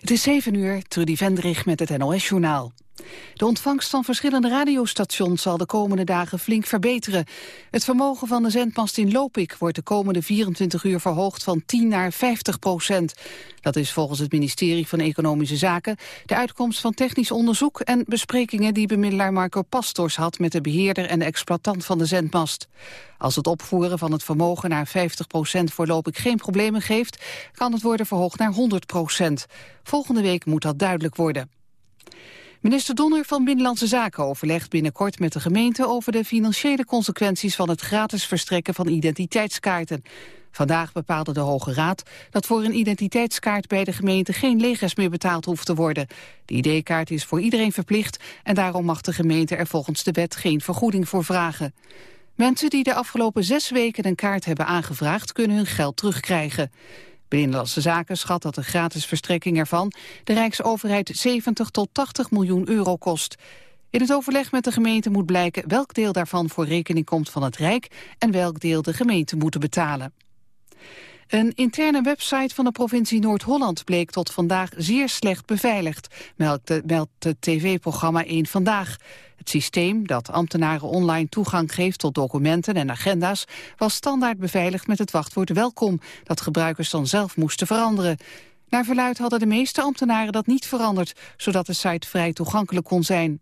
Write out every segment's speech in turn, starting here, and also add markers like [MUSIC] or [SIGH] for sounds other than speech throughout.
Het is 7 uur, Trudy Vendrig met het NOS-journaal. De ontvangst van verschillende radiostations zal de komende dagen flink verbeteren. Het vermogen van de zendmast in Lopik wordt de komende 24 uur verhoogd van 10 naar 50 procent. Dat is volgens het ministerie van Economische Zaken de uitkomst van technisch onderzoek en besprekingen die bemiddelaar Marco Pastors had met de beheerder en de exploitant van de zendmast. Als het opvoeren van het vermogen naar 50 procent voorlopig geen problemen geeft, kan het worden verhoogd naar 100 procent. Volgende week moet dat duidelijk worden. Minister Donner van Binnenlandse Zaken overlegt binnenkort met de gemeente over de financiële consequenties van het gratis verstrekken van identiteitskaarten. Vandaag bepaalde de Hoge Raad dat voor een identiteitskaart bij de gemeente geen legers meer betaald hoeft te worden. De ID-kaart is voor iedereen verplicht en daarom mag de gemeente er volgens de wet geen vergoeding voor vragen. Mensen die de afgelopen zes weken een kaart hebben aangevraagd kunnen hun geld terugkrijgen. Binnenlandse Zaken schat dat de gratis verstrekking ervan de Rijksoverheid 70 tot 80 miljoen euro kost. In het overleg met de gemeente moet blijken welk deel daarvan voor rekening komt van het Rijk en welk deel de gemeente moeten betalen. Een interne website van de provincie Noord-Holland bleek tot vandaag zeer slecht beveiligd, meldt het tv-programma 1 Vandaag. Het systeem dat ambtenaren online toegang geeft tot documenten en agenda's was standaard beveiligd met het wachtwoord welkom, dat gebruikers dan zelf moesten veranderen. Naar verluid hadden de meeste ambtenaren dat niet veranderd, zodat de site vrij toegankelijk kon zijn.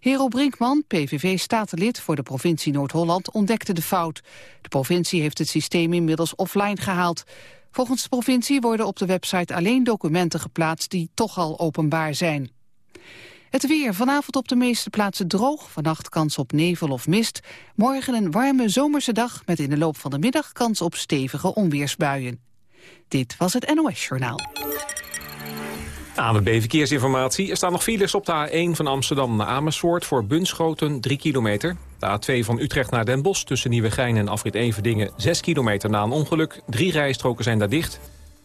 Hero Brinkman, PVV-statenlid voor de provincie Noord-Holland, ontdekte de fout. De provincie heeft het systeem inmiddels offline gehaald. Volgens de provincie worden op de website alleen documenten geplaatst die toch al openbaar zijn. Het weer. Vanavond op de meeste plaatsen droog. Vannacht kans op nevel of mist. Morgen een warme zomerse dag met in de loop van de middag kans op stevige onweersbuien. Dit was het NOS Journaal. ANWB Verkeersinformatie. Er staan nog files op de A1 van Amsterdam naar Amersfoort... voor Bunschoten 3 kilometer. De A2 van Utrecht naar Den Bosch tussen Nieuwegein en Afrit Everdingen 6 kilometer na een ongeluk. Drie rijstroken zijn daar dicht.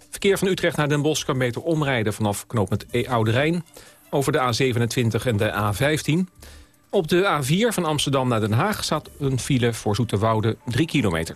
Verkeer van Utrecht naar Den Bosch kan beter omrijden vanaf knooppunt E Oude Rijn over de A27 en de A15. Op de A4 van Amsterdam naar Den Haag staat een file voor Zoeterwoude 3 kilometer.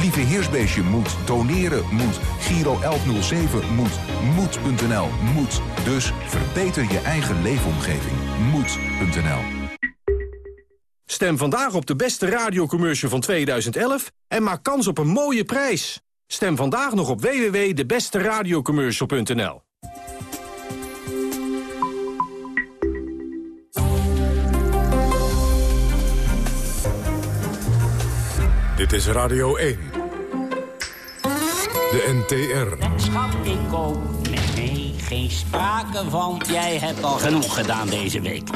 Lieve Heersbeestje moet, doneren moet, Giro 1107 moet, moed.nl moet. Dus verbeter je eigen leefomgeving. Moed.nl Stem vandaag op de beste radiocommercial van 2011 en maak kans op een mooie prijs. Stem vandaag nog op www.debesteradiocommercial.nl Dit is Radio 1. De NTR. Schat, ik geen sprake van. Jij hebt al genoeg gedaan deze week.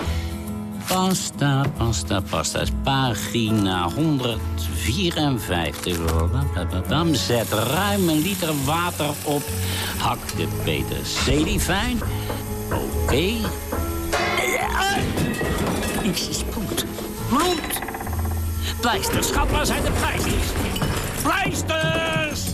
Pasta, pasta, pasta. Pagina 154. Zet ruim een liter water op. Hak de peterselie fijn. Oké. Okay. Iets is bloed. Bloed! Pleisters, schat, waar zijn de pleisters? Pleisters!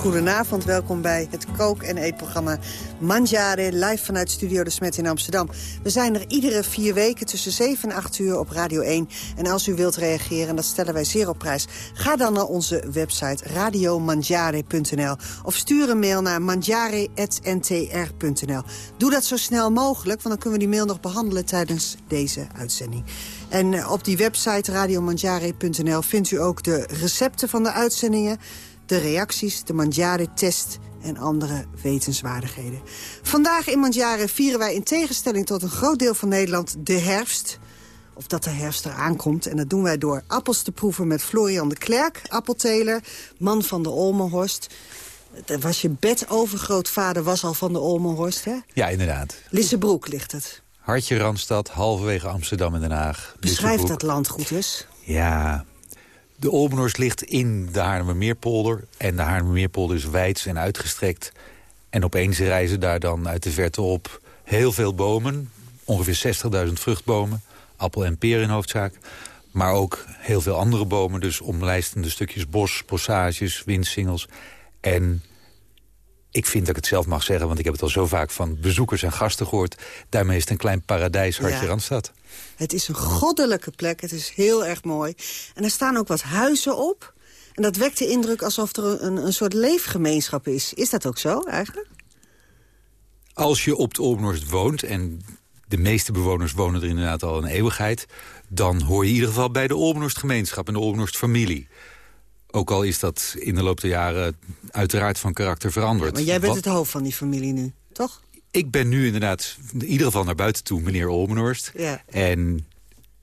Goedenavond, welkom bij het kook- en eetprogramma Mangiare... live vanuit Studio De Smet in Amsterdam. We zijn er iedere vier weken tussen 7 en 8 uur op Radio 1. En als u wilt reageren, en dat stellen wij zeer op prijs... ga dan naar onze website radiomangiare.nl of stuur een mail naar mangiare.ntr.nl. Doe dat zo snel mogelijk, want dan kunnen we die mail nog behandelen... tijdens deze uitzending. En eh, op die website radiomangiare.nl vindt u ook de recepten van de uitzendingen de reacties, de Mandjare-test en andere wetenswaardigheden. Vandaag in Mandjare vieren wij in tegenstelling tot een groot deel van Nederland de herfst. Of dat de herfst eraan komt. En dat doen wij door appels te proeven met Florian de Klerk, appelteler, man van de Olmenhorst. Dat was je bedovergrootvader was al van de Olmenhorst, hè? Ja, inderdaad. Lissebroek ligt het. Hartje Randstad, halverwege Amsterdam en Den Haag. Beschrijf Lissebroek. dat land goed eens. Ja, de Olmenhorst ligt in de Haarlemmermeerpolder. En de Haarlemmermeerpolder is wijd en uitgestrekt. En opeens reizen daar dan uit de verte op heel veel bomen. Ongeveer 60.000 vruchtbomen. Appel en peer in hoofdzaak. Maar ook heel veel andere bomen. Dus omlijstende stukjes bos, bossages, windsingels. En ik vind dat ik het zelf mag zeggen... want ik heb het al zo vaak van bezoekers en gasten gehoord. Daarmee is het een klein paradijs, Hartje Ja. Randstad. Het is een goddelijke plek, het is heel erg mooi. En er staan ook wat huizen op. En dat wekt de indruk alsof er een, een soort leefgemeenschap is. Is dat ook zo, eigenlijk? Als je op de Olmenhorst woont... en de meeste bewoners wonen er inderdaad al een eeuwigheid... dan hoor je in ieder geval bij de Olmenhorst-gemeenschap en de Olmenhorst-familie. Ook al is dat in de loop der jaren uiteraard van karakter veranderd. Maar jij bent Wat- het hoofd van die familie nu, toch? Ik ben nu inderdaad in ieder geval naar buiten toe, meneer Olmenhorst. Ja. En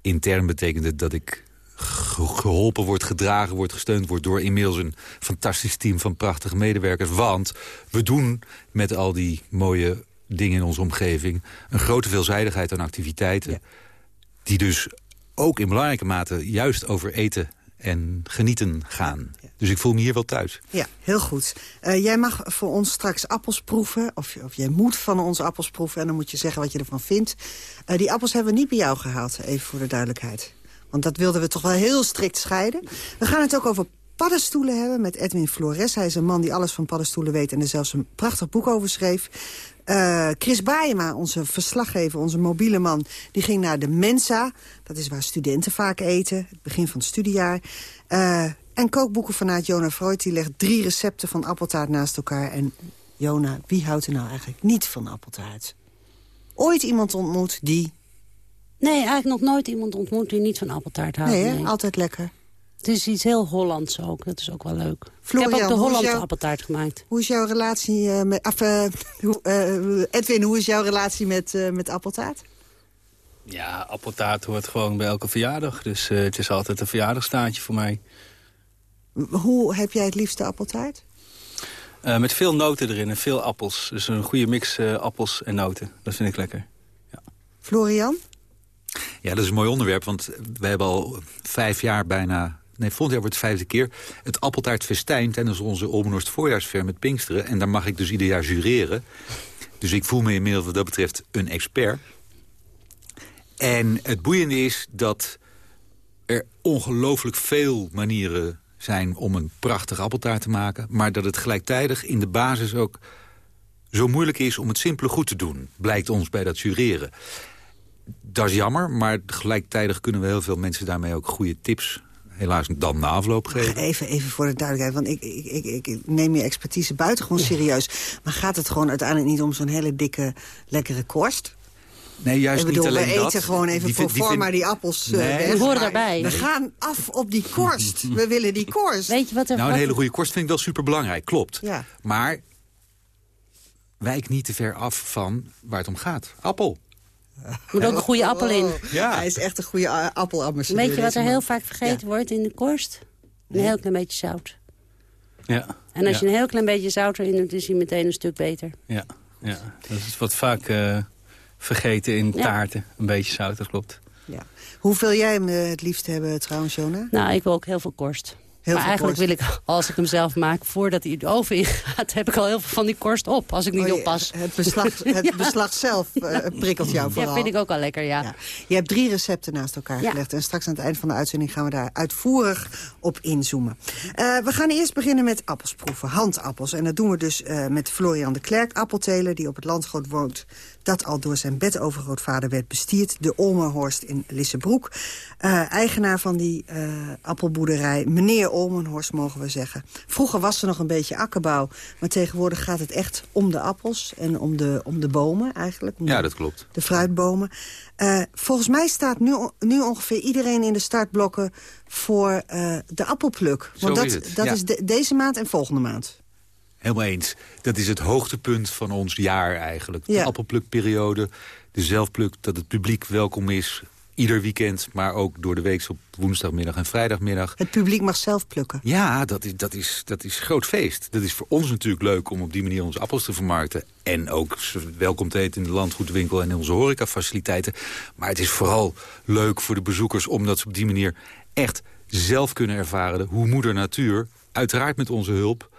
intern betekent het dat ik ge- geholpen wordt, gedragen wordt, gesteund wordt... door inmiddels een fantastisch team van prachtige medewerkers. Want we doen met al die mooie dingen in onze omgeving... een grote veelzijdigheid aan activiteiten... die dus ook in belangrijke mate juist over eten en genieten gaan. Dus ik voel me hier wel thuis. Ja, heel goed. Eh, jij mag voor ons straks appels proeven. Of, of jij moet van ons appels proeven. En dan moet je zeggen wat je ervan vindt. Eh, die appels hebben we niet bij jou gehaald, even voor de duidelijkheid. Want dat wilden we toch wel heel strikt scheiden. We gaan het ook over paddenstoelen hebben met Edwin Flores. Hij is een man die alles van paddenstoelen weet... en er zelfs een prachtig boek over schreef. Eh, Chris Baayema, onze verslaggever, onze mobiele man... die ging naar de Mensa. Dat is waar studenten vaak eten. Het begin van het studiejaar. Eh, en kookboeken vanuit Jona Freud. Die legt drie recepten van appeltaart naast elkaar. En Jona, wie houdt er nou eigenlijk niet van appeltaart? Ooit iemand ontmoet die... Nee, eigenlijk nog nooit iemand ontmoet die niet van appeltaart houdt. Nee, hè? altijd lekker. Het is iets heel Hollands ook. Dat is ook wel leuk. Florian, ik heb ook de Hollandse jouw- appeltaart gemaakt. Hoe is jouw relatie eh, met... Af, eh, [LAUGHS] hoe- eh, Edwin, hoe is jouw relatie met, eh, met appeltaart? Ja, appeltaart hoort gewoon bij elke verjaardag. Dus eh, het is altijd een verjaardagstaartje voor mij. Hoe heb jij het liefste appeltaart? Eh, met veel noten erin en veel appels. Dus een goede mix eh, appels en noten. Dat vind ik lekker. Florian? Ja, dat is een mooi onderwerp, want we hebben al vijf jaar bijna... Nee, volgend jaar wordt het vijfde keer het appeltaartfestijn... tijdens onze Olmenhorst voorjaarsver met Pinksteren. En daar mag ik dus ieder jaar jureren. Dus ik voel me inmiddels wat dat betreft een expert. En het boeiende is dat er ongelooflijk veel manieren zijn... om een prachtige appeltaart te maken. Maar dat het gelijktijdig in de basis ook zo moeilijk is om het simpele goed te doen. Blijkt ons bij dat jureren. Dat is jammer, maar gelijktijdig kunnen we heel veel mensen daarmee ook goede tips... helaas dan na afloop geven. Even, even voor de duidelijkheid, want ik, ik, ik, ik neem je expertise buitengewoon serieus. Maar gaat het gewoon uiteindelijk niet om zo'n hele dikke, lekkere korst? Nee, juist ik bedoel, niet alleen we dat. eten gewoon even Die voor vind- die forma vind- die appels eh, Nee. weg. Die horen maar daarbij. We gaan af op die korst. We willen die korst. Weet je wat er... Nou, een hele goede korst vind ik wel superbelangrijk, klopt. Ja. Maar wijk niet te ver af van waar het om gaat. Appel. Er moet ook een goede appel in. Ja. Hij is echt een goede uh, appelambassadeur. Weet je wat er man. heel vaak vergeten wordt in de korst? Een heel klein beetje zout. Ja. En als ja. je een heel klein beetje zout erin doet, is hij meteen een stuk beter. Ja, ja. dat is wat vaak eh, vergeten in Ja. taarten. Een beetje zout, dat klopt. Ja. Hoe wil jij hem eh, het liefst hebben trouwens, Jona? Nou, ik wil ook heel veel korst. Heel maar eigenlijk korst. wil ik, als ik hem zelf maak, voordat hij de oven ingaat... heb ik al heel veel van die korst op, als ik niet Oh, oppas. Het beslag, [LAUGHS] het beslag zelf eh, prikkelt jou vooral. Ja, vind ik ook al lekker, ja. Ja. Je hebt drie recepten naast elkaar Ja. gelegd. En straks aan het eind van de uitzending gaan we daar uitvoerig op inzoomen. Eh, we gaan eerst beginnen met appels proeven. Handappels. En dat doen we dus eh, met Florian de Klerk, appelteler... die op het landgoed woont dat al door zijn bedovergrootvader werd bestierd. De Olmenhorst in Lissebroek. Eh, eigenaar van die eh, appelboerderij. Meneer Olmenhorst, mogen we zeggen. Vroeger was er nog een beetje akkerbouw. Maar tegenwoordig gaat het echt om de appels en om de, om de bomen eigenlijk. Om Ja, dat klopt. de fruitbomen. Eh, volgens mij staat nu, nu ongeveer iedereen in de startblokken voor de appelpluk. Zo Want dat is dat ja. is de- deze maand en volgende maand. Helemaal eens. Dat is het hoogtepunt van ons jaar eigenlijk. De Ja. appelplukperiode, de zelfpluk, dat het publiek welkom is. ieder weekend, maar ook door de week op woensdagmiddag en vrijdagmiddag. Het publiek mag zelf plukken. Ja, dat is, dat is, dat is groot feest. Dat is voor ons natuurlijk leuk om op die manier onze appels te vermarkten. En ook welkom te eten in de landgoedwinkel en in onze horecafaciliteiten. Maar het is vooral leuk voor de bezoekers omdat ze op die manier echt zelf kunnen ervaren hoe moeder natuur, uiteraard met onze hulp,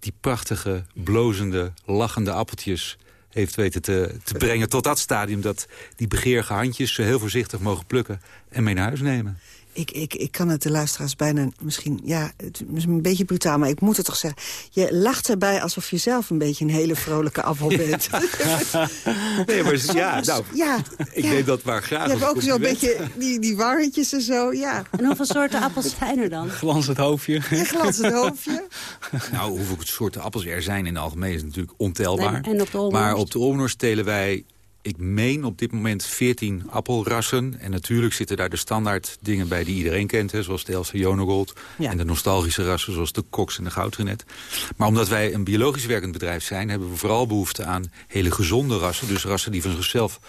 die prachtige, blozende, lachende appeltjes heeft weten te, te brengen tot dat stadium... dat die begeerige handjes heel voorzichtig mogen plukken en mee naar huis nemen. Ik, ik, ik kan het de luisteraars bijna misschien... Ja, het is een beetje brutaal, maar ik moet het toch zeggen. Je lacht erbij alsof je zelf een beetje een hele vrolijke appel [LAUGHS] bent. [LAUGHS] nee, maar ja, nou, ja, ik ja. neem dat maar graag. Je hebt ook zo'n beetje die, die warretjes en zo, ja. En hoeveel soorten appels zijn er dan? [LAUGHS] Glanzend hoofdje. Ja, glanzend hoofdje. nou, hoeveel soorten appels er zijn in het algemeen is natuurlijk ontelbaar. En, en op de maar op de telen wij ik meen op dit moment 14 appelrassen. En natuurlijk zitten daar de standaard dingen bij die iedereen kent. Hè, zoals de Elsa Jonogold. En de nostalgische rassen zoals de Cox en de Goudrenet. Maar omdat wij een biologisch werkend bedrijf zijn... hebben we vooral behoefte aan hele gezonde rassen. Dus rassen die van zichzelf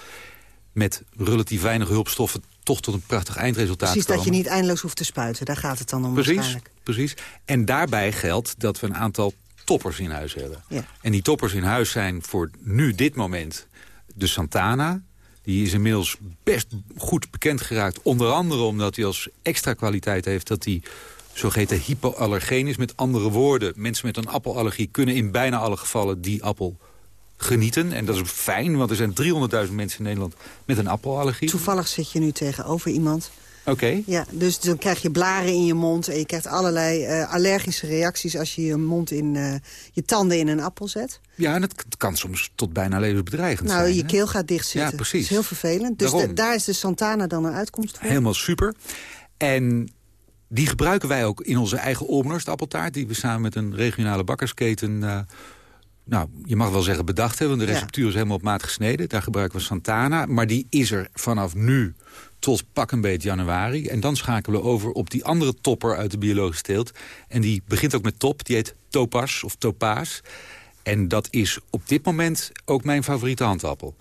met relatief weinig hulpstoffen... toch tot een prachtig eindresultaat Precies, komen. dat je niet eindeloos hoeft te spuiten. Daar gaat het dan om precies. Precies. En daarbij geldt dat we een aantal toppers in huis hebben. Ja. En die toppers in huis zijn voor nu dit moment de Santana. Die is inmiddels best goed bekend geraakt. Onder andere omdat hij als extra kwaliteit heeft dat hij zogeheten hypoallergeen is. Met andere woorden, mensen met een appelallergie kunnen in bijna alle gevallen die appel genieten. En dat is fijn, want er zijn 300.000 mensen in Nederland met een appelallergie. Toevallig zit je nu tegenover iemand Oké. Ja, dus dan krijg je blaren in je mond en je krijgt allerlei uh, allergische reacties als je je mond in uh, je tanden in een appel zet. Ja, en het kan soms tot bijna levensbedreigend nou, zijn. je keel gaat dichtzitten. Ja, precies. Dat is heel vervelend. Dus de, daar is de Santana dan een uitkomst voor. Helemaal super. En die gebruiken wij ook in onze eigen appeltaart... die we samen met een regionale bakkersketen... Uh, nou, je mag wel zeggen bedacht hebben, want de receptuur is helemaal op maat gesneden. Daar gebruiken we Santana, maar die is er vanaf nu tot pak een beetje januari. En dan schakelen we over op die andere topper uit de biologische teelt. En die begint ook met top, die heet Topaz of Topaas. En dat is op dit moment ook mijn favoriete handappel.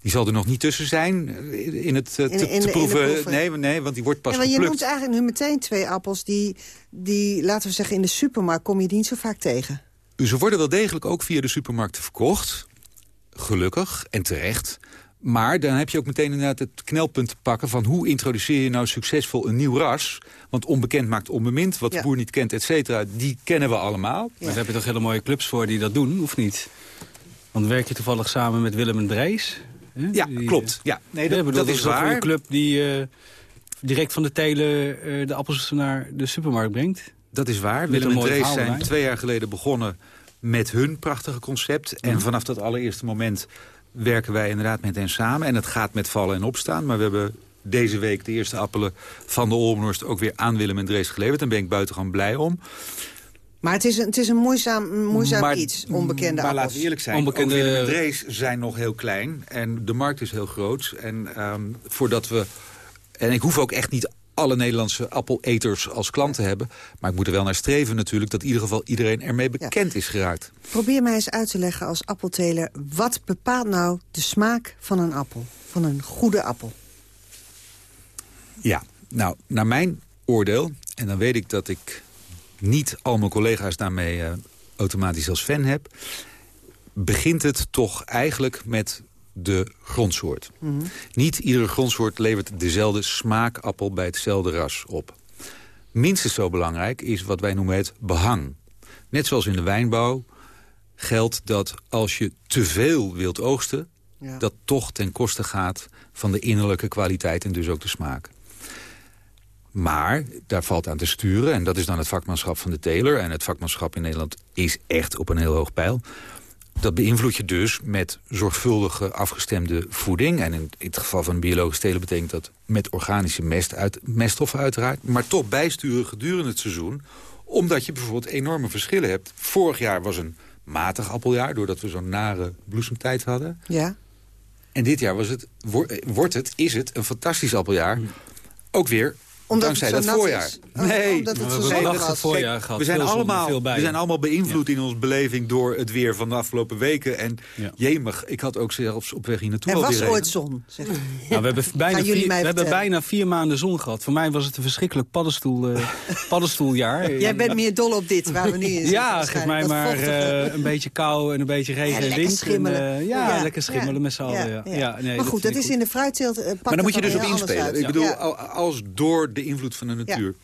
Die zal er nog niet tussen zijn in het uh, te, in, in, te proeven. Nee, nee, want die wordt pas ja, maar geplukt. Je noemt eigenlijk nu meteen twee appels die, die, laten we zeggen, in de supermarkt kom je die niet zo vaak tegen. Ze worden wel degelijk ook via de supermarkten verkocht. Gelukkig en terecht. Maar dan heb je ook meteen inderdaad het knelpunt te pakken... van hoe introduceer je nou succesvol een nieuw ras? Want onbekend maakt onbemind. Wat de boer niet kent, et cetera, die kennen we allemaal. Maar daar heb je toch hele mooie clubs voor die dat doen, of niet? Want werk je toevallig samen met Willem en Drees? Hè? Ja, die, klopt. Ja, nee, dat, dat, dat is waar. een club die uh, direct van de telen uh, de appels naar de supermarkt brengt. Dat is waar. Willem en Drees zijn twee jaar geleden begonnen met hun prachtige concept. En mm. vanaf dat allereerste moment werken wij inderdaad met hen samen. En het gaat met vallen en opstaan. Maar we hebben deze week de eerste appelen van de Olmnorst... ook weer aan Willem en Drees geleverd. Daar ben ik buitengewoon blij om. Maar het is een, het is een moeizaam, moeizaam maar, iets, onbekende Maar appels. laten we eerlijk zijn, onbekende... Willem en Drees zijn nog heel klein. En de markt is heel groot. En um, voordat we... En ik hoef ook echt niet alle Nederlandse appeleters als klanten hebben. Maar ik moet er wel naar streven natuurlijk... dat in ieder geval iedereen ermee bekend ja. is geraakt. Probeer mij eens uit te leggen als appelteler... wat bepaalt nou de smaak van een appel? Van een goede appel? Ja, nou, naar mijn oordeel... en dan weet ik dat ik niet al mijn collega's daarmee uh, automatisch als fan heb... begint het toch eigenlijk met de grondsoort. Mm -hmm. Niet iedere grondsoort levert dezelfde smaakappel bij hetzelfde ras op. Minstens zo belangrijk is wat wij noemen het behang. Net zoals in de wijnbouw geldt dat als je te veel wilt oogsten... Ja. dat toch ten koste gaat van de innerlijke kwaliteit en dus ook de smaak. Maar daar valt aan te sturen, en dat is dan het vakmanschap van de teler... en het vakmanschap in Nederland is echt op een heel hoog pijl... Dat beïnvloed je dus met zorgvuldige afgestemde voeding. En in het geval van biologische telen betekent dat met organische mest uit, meststoffen uiteraard. Maar toch bijsturen gedurende het seizoen. Omdat je bijvoorbeeld enorme verschillen hebt. Vorig jaar was een matig appeljaar, doordat we zo'n nare bloesemtijd hadden. Ja. En dit jaar was het, wordt het, is het een fantastisch appeljaar. Ook weer Omdat dankzij het dat nat voorjaar. is. Oh, nee, omdat het we zo hebben een voorjaar Kijk, gehad. we zijn, allemaal, veel we zijn allemaal beïnvloed in onze beleving door het weer van de afgelopen weken. En Ja. jemig, ik had ook zelfs op weg hier naartoe Er was regen. ooit zon, zeg Nou, we hebben, bijna vier, we hebben bijna vier maanden zon gehad. Voor mij was het een verschrikkelijk paddenstoel, eh, [LAUGHS] paddenstoeljaar. Jij bent meer dol op dit, waar we nu in zitten. Ja, geef mij Dat maar eh, een beetje kou en een beetje regen en wind. schimmelen. En, eh, ja, Ja, lekker schimmelen met z'n allen. Ja, nee, maar goed, dat is in de fruitteelt. Maar dan moet je dus op inspelen. Ik bedoel, als door de invloed van de natuur...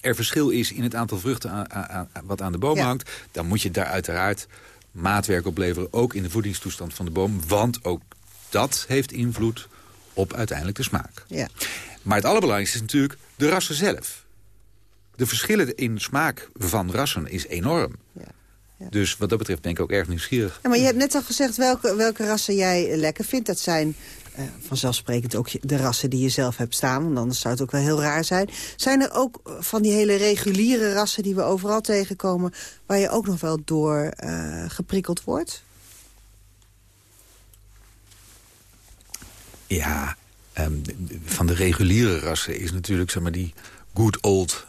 er verschil is in het aantal vruchten aan- aan- wat aan de boom Ja. hangt... dan moet je daar uiteraard maatwerk op leveren. Ook in de voedingstoestand van de boom. Want ook dat heeft invloed op uiteindelijk de smaak. Ja. Maar het allerbelangrijkste is natuurlijk de rassen zelf. De verschillen in smaak van rassen is enorm. Dus wat dat betreft ben ik ook erg nieuwsgierig. Ja, maar je hebt net al gezegd welke, welke rassen jij lekker vindt. Dat zijn eh, vanzelfsprekend ook de rassen die je zelf hebt staan. Want anders zou het ook wel heel raar zijn. Zijn er ook eh, van die hele reguliere rassen die we overal tegenkomen... waar je ook nog wel door eh, geprikkeld wordt? Ja, ehm, van de reguliere rassen is natuurlijk zeg maar, die good old.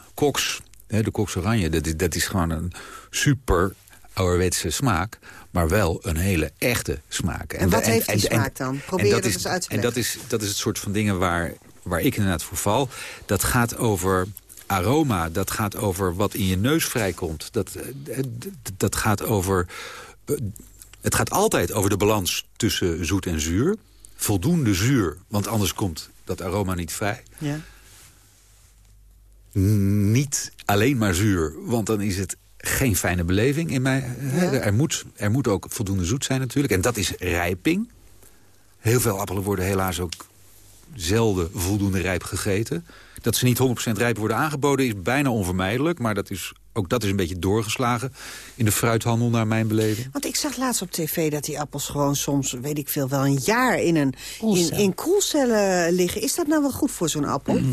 Hè, de Cox Oranje, dat is, dat is gewoon een super ouderwetse smaak. Maar wel een hele echte smaak. En wat de- heeft die smaak dan? Probeer dat eens uit te En dat is, dat is het soort van dingen waar, waar ik inderdaad voor val. Dat gaat over aroma, dat gaat over wat in je neus vrijkomt. Dat, eh, dat gaat over... eh, Het gaat altijd over de balans tussen zoet en zuur. Voldoende zuur, want anders komt dat aroma niet vrij. Ja. Niet alleen maar zuur, want dan is het geen fijne beleving in mij. Ja. Er, moet, er moet ook voldoende zoet zijn natuurlijk. En dat is rijping. Heel veel appelen worden helaas ook zelden voldoende rijp gegeten. Dat ze niet 100% rijp worden aangeboden is bijna onvermijdelijk. Maar dat is, ook dat is een beetje doorgeslagen in de fruithandel naar mijn beleving. Want ik zag laatst op tv dat die appels gewoon soms, weet ik veel, wel een jaar in, een, in, in koelcellen liggen. Is dat nou wel goed voor zo'n appel? Nou,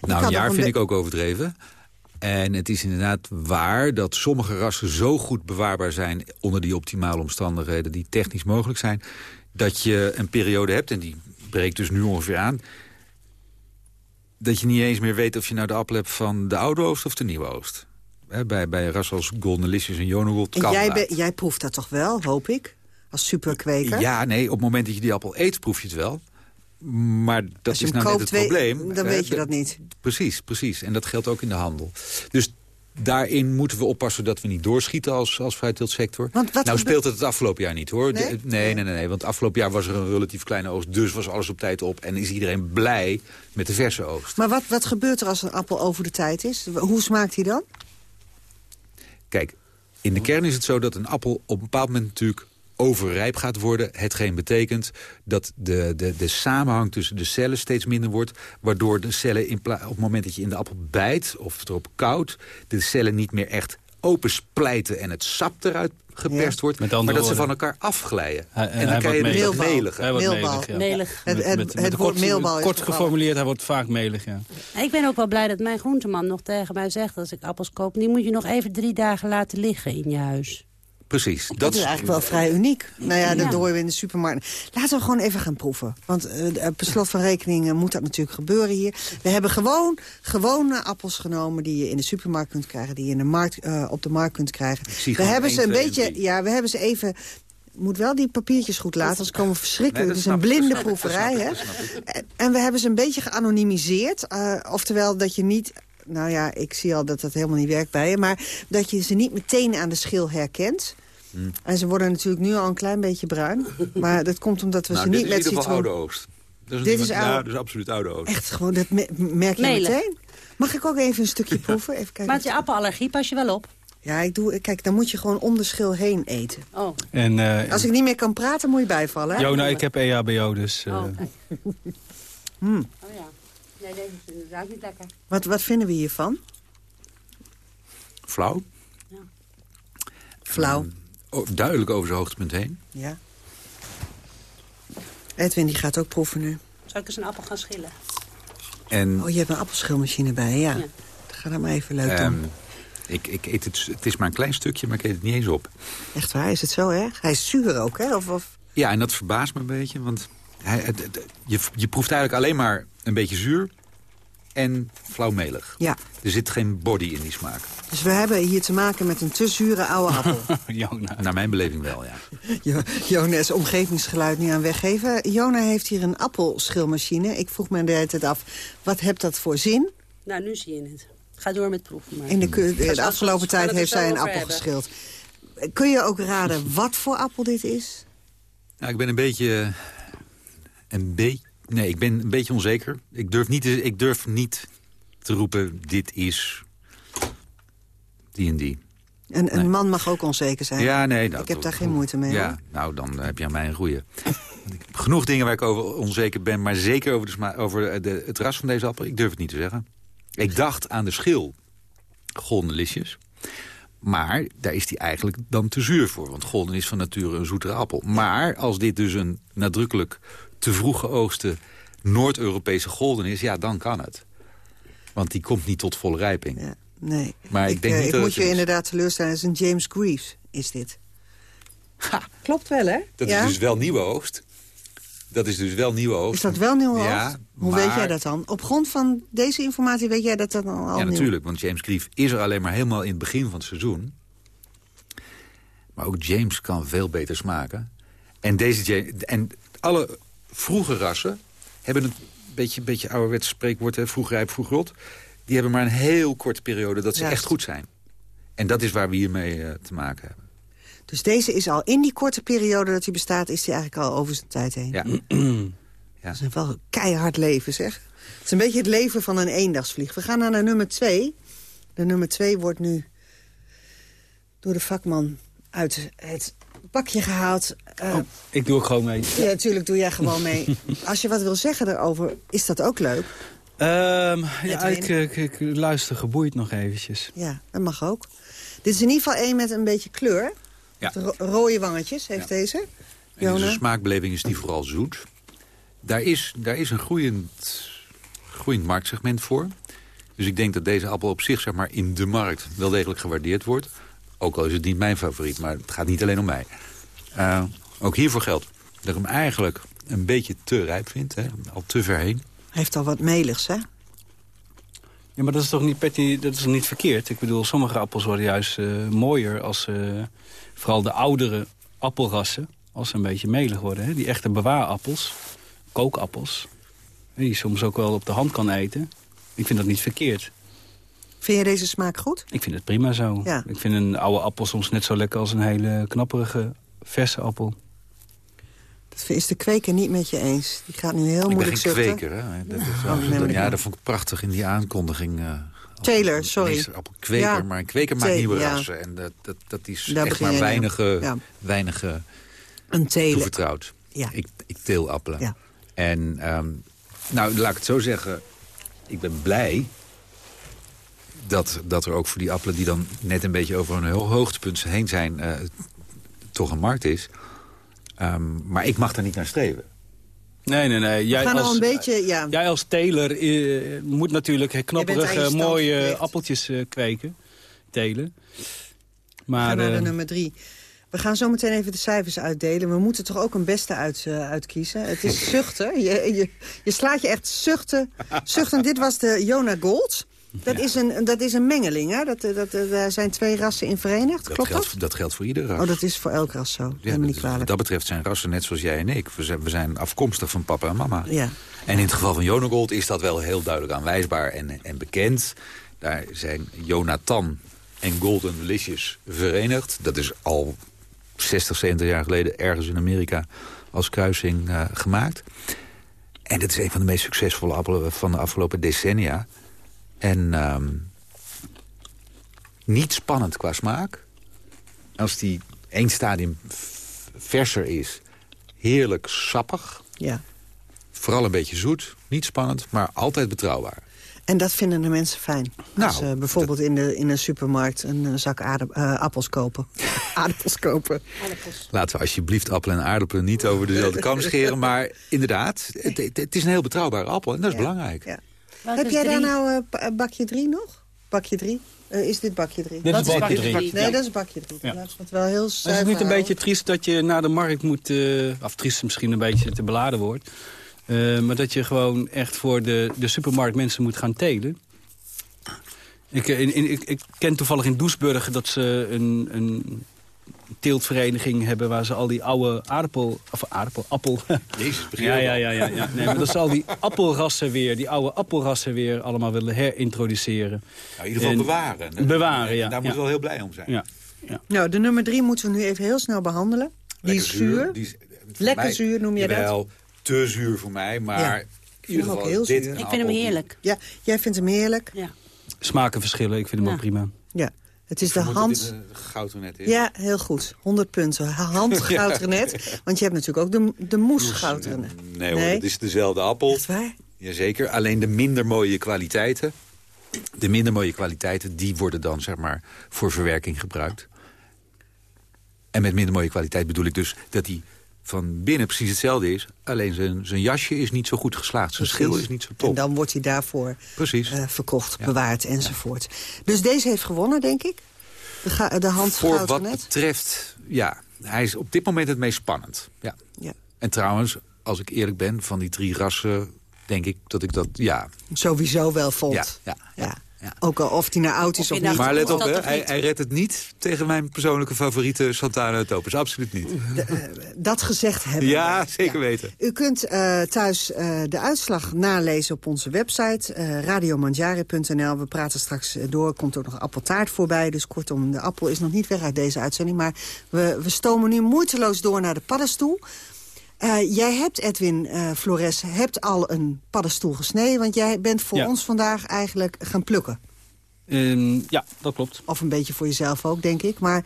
kan een jaar vind ik ook overdreven. En het is inderdaad waar dat sommige rassen zo goed bewaarbaar zijn... onder die optimale omstandigheden die technisch mogelijk zijn... dat je een periode hebt, en die breekt dus nu ongeveer aan... dat je niet eens meer weet of je nou de appel hebt van de oude oost of de nieuwe oost. Bij, bij rassen als Golden Delicious en Jonegold En kan jij, jij proeft dat toch wel, hoop ik? Als superkweker? Ja, nee, op het moment dat je die appel eet, proef je het wel. Maar dat Als je is nou koopt, net het probleem. dan weet je dat niet. Precies, precies. En dat geldt ook in de handel. Dus daarin moeten we oppassen dat we niet doorschieten als, als fruitteeltsector. Nou speelt het het afgelopen jaar niet, hoor. Nee? De- nee, nee, nee, nee. Want afgelopen jaar was er een relatief kleine oogst. Dus was alles op tijd op. En is iedereen blij met de verse oogst. Maar wat, wat gebeurt er als een appel over de tijd is? Hoe smaakt hij dan? Kijk, in de kern is het zo dat een appel op een bepaald moment natuurlijk overrijp gaat worden. Hetgeen betekent dat de, de, de samenhang tussen de cellen steeds minder wordt. Waardoor de cellen in op het moment dat je in de appel bijt of erop koudt... de cellen niet meer echt opensplijten en het sap eruit geperst Ja. wordt. Maar dat ze van elkaar afglijden. Hij- en dan krijg je wordt dus dat melig. Hij wordt Meelbal. melig, ja. Melig. Het- Met- het- met- met het de woord kort- meelbal geformuleerd, hij wordt vaak melig, ja. Ik ben ook wel blij dat mijn groenteman nog tegen mij zegt... als ik appels koop, die moet je nog even drie dagen laten liggen in je huis. Precies. Dat, is eigenlijk wel vrij uniek. Nou ja, dat Ja. horen we in de supermarkt. Laten we gewoon even gaan proeven. Want eh, per slot van rekening moet dat natuurlijk gebeuren hier. We hebben gewoon gewone appels genomen die je in de supermarkt kunt krijgen. Die je in de markt, eh, op de markt kunt krijgen. We hebben ze een beetje... Ja, we hebben ze even... Moet wel die papiertjes goed laten, anders komen we verschrikkelijk. Nee, het is een blinde proeverij, hè? En- we hebben ze een beetje geanonimiseerd. oftewel dat je niet... Nou ja, ik zie al dat dat helemaal niet werkt bij je. Maar dat je ze niet meteen aan de schil herkent. Hmm. En ze worden natuurlijk nu al een klein beetje bruin. Maar dat komt omdat we Nou, ze dit niet is in met ieder geval citroen... oude oogst. Dat Dit niet- is Ja, oude- dat is absoluut oude oogst. Echt gewoon, dat me- merk je meteen. Mag ik ook even een stukje [LAUGHS] proeven? Even kijken. Maar het je appelallergie pas je wel op. Ja, ik doe, kijk, dan moet je gewoon om de schil heen eten. Oh. En, eh, Als ik niet meer kan praten, moet je bijvallen. Hè? Jona, ik heb EHBO, dus... eh, Oh. [LAUGHS] Hmm. Oh ja. Nee, deze is inderdaad niet lekker. Wat, wat vinden we hiervan? Flauw. Flauw. Oh, duidelijk over zijn hoogtepunt heen. Ja. Edwin, die gaat ook proeven nu. Zal ik eens een appel gaan schillen? En Oh, je hebt een appelschilmachine bij, ja. Ja. Ga dat maar even leuk ehm, doen. ik, ik eet het, het is maar een klein stukje, maar ik eet het niet eens op. Echt waar, is het zo erg? Hij is zuur ook, hè? Of, of... Ja, en dat verbaast me een beetje, want hij, het, het- je, je proeft eigenlijk alleen maar een beetje zuur. en flauwmelig. Ja. Er zit geen body in die smaak. Dus we hebben hier te maken met een te zure oude appel. [LAUGHS] Jona. Naar mijn beleving wel, ja. [LAUGHS] Jo- Jona is omgevingsgeluid niet aan weggeven. Jona heeft hier een appelschilmachine. Ik vroeg me de hele tijd af, wat hebt dat voor zin? Nou, nu zie je het. Ga door met proeven. Maar. In de, afgelopen tijd heeft zij een appel hebben. geschild. Kun je ook raden wat voor appel dit is? Nou, ik ben een beetje... Een beetje... Nee, ik ben een beetje onzeker. Ik durf niet te, ik durf niet te roepen, dit is die en die. Een, een man mag ook onzeker zijn. Ja, nee. Nou, ik heb daar geen moeite mee. Ja, hoor. nou, dan heb je aan mij een goeie. [LAUGHS] Ik heb Genoeg dingen waar ik over onzeker ben, maar zeker over, de sma over de, het ras van deze appel. Ik durf het niet te zeggen. Ik dacht aan de schil golden lisjes. Maar daar is die eigenlijk dan te zuur voor. Want golden is van nature een zoetere appel. Maar als dit dus een nadrukkelijk te vroeg geoogste Noord-Europese golden is... ja, dan kan het. Want die komt niet tot volle rijping. Nee. Maar ik denk eh, niet ik dat moet je is. inderdaad teleurstellen. Het is een James Greaves, is dit. Klopt wel, hè? Dat ja? is dus wel nieuwe oogst. Dat is dus wel nieuwe oogst. Is dat wel nieuw Ja, oogst? Hoe maar- weet jij dat dan? Op grond van deze informatie weet jij dat dat dan al Ja, nieuw natuurlijk, want James Grief is er alleen maar helemaal in het begin van het seizoen. Maar ook James kan veel beter smaken. En, deze James, en alle vroege rassen hebben een beetje, beetje ouderwets spreekwoord, hè, vroeg rijp, vroeg rot. Die hebben maar een heel korte periode dat ze Juist. echt goed zijn. En dat is waar we hiermee eh, te maken hebben. Dus deze is al in die korte periode dat hij bestaat... is hij eigenlijk al over zijn tijd heen. Ja. [CLEARS THROAT] Dat is een wel een keihard leven, zeg. Het is een beetje het leven van een eendagsvlieg. We gaan naar de nummer twee. De nummer twee wordt nu door de vakman uit het bakje gehaald. Eh, Ik doe ook gewoon mee. Ja, natuurlijk doe jij gewoon mee. [LAUGHS] Als je wat wil zeggen erover, is dat ook leuk. Ehm, ja, Net ik, ik, ik luister geboeid nog eventjes. Ja, dat mag ook. Dit is in ieder geval één met een beetje kleur. Ja. Ro- rode wangetjes heeft deze. En in zijn smaakbeleving is die vooral zoet. Daar is, daar is een groeiend, groeiend marktsegment voor. Dus ik denk dat deze appel op zich zeg maar, in de markt wel degelijk gewaardeerd wordt. Ook al is het niet mijn favoriet, maar het gaat niet alleen om mij. Eh, ook hiervoor geldt dat ik hem eigenlijk een beetje te rijp vind. Hè? Al te ver heen. Heeft al wat meligs, hè? Ja, maar dat is toch niet, Patty, dat is toch niet verkeerd? Ik bedoel, sommige appels worden juist eh, mooier als... eh, vooral de oudere appelrassen, als ze een beetje melig worden. Hè? Die echte bewaarappels, kookappels... die je soms ook wel op de hand kan eten. Ik vind dat niet verkeerd. Vind je deze smaak goed? Ik vind het prima zo. Ja. Ik vind een oude appel soms net zo lekker als een hele knapperige verse appel. Is de kweker niet met je eens. Die gaat nu heel ik ben moeilijk geen zuchten. kweker. Hè? Dat is Oh, nee, maar ja, ik- dat vond ik prachtig in die aankondiging. eh, Taylor, sorry. meesterappel. Kweker, Ja. maar een kweker maakt nieuwe ja. rassen. En dat, dat, dat is Daar echt maar weinige, Ja. weinige Een telen. toevertrouwd. Ja. Ik, ik teel appelen. En ehm, nou, laat ik het zo zeggen. Ik ben blij dat, dat er ook voor die appelen... die dan net een beetje over hun ho- hoogtepunt heen zijn... eh, toch een markt is. Ehm, maar ik mag daar niet naar streven. Nee, nee, nee. Jij We als, een beetje, ja. jij als teler eh, moet natuurlijk knapperige, mooie verplicht. appeltjes eh, kweken. Telen. We Maar gaan naar de eh, nummer drie. We gaan zo meteen even de cijfers uitdelen. We moeten toch ook een beste uit, eh, uitkiezen. Het is [LAUGHS] zuchten. Je, je, je slaat je echt zuchten. zuchten. Dit was de Jona Gold. Dat, is, een, dat is een mengeling, hè? Dat, dat, dat- daar zijn twee rassen in verenigd. Dat Klopt dat? geldt, dat geldt voor ieder ras. Oh, dat is voor elk ras zo. Ja, dat niet is- kwalijk. wat dat betreft zijn rassen net zoals jij en ik. We zijn, we zijn afkomstig van papa en mama. Ja. En in het geval van Jonagold is dat wel heel duidelijk aanwijsbaar en, en bekend. Daar zijn Jonathan en Golden Delicious verenigd. Dat is al 60, 70 jaar geleden ergens in Amerika als kruising eh, gemaakt. En dat is een van de meest succesvolle appelen van de afgelopen decennia. En ehm, niet spannend qua smaak. Als die één stadium verser is, heerlijk sappig. Ja. Vooral een beetje zoet, niet spannend, maar altijd betrouwbaar. En dat vinden de mensen fijn. Nou, Als ze bijvoorbeeld in, de, in een supermarkt een eh, zak eh, appels kopen. [LAUGHS] aardappels kopen. Laten we alsjeblieft appel en aardappelen niet over dezelfde kam scheren. Maar inderdaad, het, het- het is een heel betrouwbare appel en dat is belangrijk. Ja. Wat Heb is jij daar nou eh, bakje drie nog? Bakje drie? Eh, is dit bakje drie? Dit is Wat is bakje bakje drie. drie? Nee, dat is bakje drie. Ja. We het wel heel Is het niet een houden. beetje triest dat je naar de markt moet... eh of triest misschien een beetje te beladen wordt... Eh, maar dat je gewoon echt voor de, de supermarkt mensen moet gaan telen. Ik, in, in, ik, ik ken toevallig in Doesburg dat ze een, een teeltvereniging hebben... waar ze al die oude aardappel... Of aardappel, appel... Jezus, ja, je ja, ja, ja, ja. Nee, maar dat ze al die appelrassen weer... die oude appelrassen weer allemaal willen herintroduceren. Nou, in ieder geval En- bewaren. Bewaren, ja. Daar ja. moeten we wel heel blij om zijn. Ja. Nou, de nummer drie moeten we nu even heel snel behandelen. Die Lekker is zuur. Die is, voor Lekker mij- zuur noem je dat? Jawel, te zuur voor mij, maar... Ja. in Ik ieder vind hem ook geval heel dit zuur. Ik vind hem heerlijk. Ja, jij vindt hem heerlijk. Ja. Smaken verschillen, ik vind hem Ja. ook prima. Ja, het is de hand... goudrenet is. Ja, heel goed. 100 punten. Hand [LAUGHS] goudrenet. Want je hebt natuurlijk ook de, de moes goudrenet. Nee hoor, Nee? het is dezelfde appel. Echt waar? Jazeker, alleen de minder mooie kwaliteiten... de minder mooie kwaliteiten, die worden dan zeg maar voor verwerking gebruikt. En met minder mooie kwaliteit bedoel ik dus dat die van binnen precies hetzelfde is. Alleen zijn, zijn jasje is niet zo goed geslaagd. Zijn schil is niet zo En top. dan wordt hij daarvoor Precies. eh, verkocht, bewaard enzovoort. Dus deze heeft gewonnen, denk ik. De, de hand Voor wat betreft, ja, hij is op dit moment het meest spannend. Ja. Ja. En trouwens, als ik eerlijk ben, van die drie rassen... denk ik dat ik dat, ja... Sowieso wel vond. ja, ja, Ja. Ook al of hij nou oud is Of niet. Maar let op, hè, hij, redt het niet tegen mijn persoonlijke favoriete Santana Topers. Absoluut niet. Dat gezegd hebben. Ja, we. zeker weten. U kunt eh, thuis eh, de uitslag nalezen op onze website, eh radiomanjari.nl. We praten straks eh, door, komt ook nog appeltaart voorbij. Dus kortom, de appel is nog niet weg uit deze uitzending. Maar we, we stomen nu moeiteloos door naar de paddenstoel. Eh, jij hebt, Edwin eh, Flores, hebt al een paddenstoel gesneden. Want jij bent voor Ja. ons vandaag eigenlijk gaan plukken. Ehm, ja, dat klopt. Of een beetje voor jezelf ook, denk ik. Maar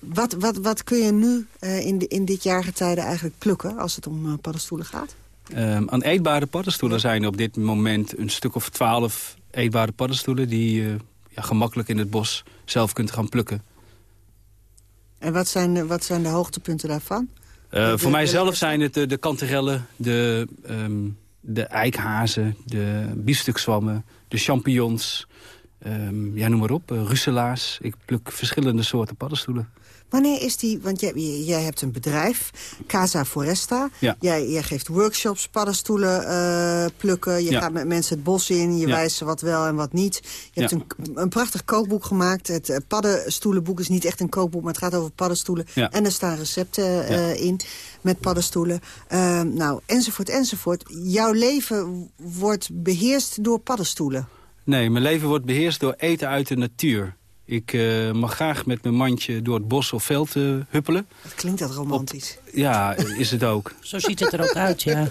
wat, wat, wat kun je nu eh, in, de, in dit jaargetijde eigenlijk plukken... als het om paddenstoelen gaat? Ehm, aan eetbare paddenstoelen zijn er op dit moment een stuk of twaalf eetbare paddenstoelen... die je ja, gemakkelijk in het bos zelf kunt gaan plukken. En wat zijn, wat zijn de hoogtepunten daarvan? Eh, voor mijzelf zijn het de, de kanterellen, de, ehm, de eikhazen, de biefstukzwammen, de champignons... ehm, ja, noem maar op, uh, russelaars. Ik pluk verschillende soorten paddenstoelen. Wanneer is die, want jij, jij hebt een bedrijf, Casa Foresta. Ja. Jij, jij geeft workshops, paddenstoelen eh, plukken. Je Ja. gaat met mensen het bos in, je Ja. wijst ze wat wel en wat niet. Je hebt een, een prachtig kookboek gemaakt. Het eh, paddenstoelenboek is niet echt een kookboek, maar het gaat over paddenstoelen. En er staan recepten eh, in met paddenstoelen. Eh, nou, enzovoort, enzovoort. Jouw leven wordt beheerst door paddenstoelen. Nee, mijn leven wordt beheerst door eten uit de natuur. Ik eh, mag graag met mijn mandje door het bos of veld eh, huppelen. Dat klinkt dat romantisch. Ja, is het ook. [LAUGHS] Zo ziet het er ook uit, ja.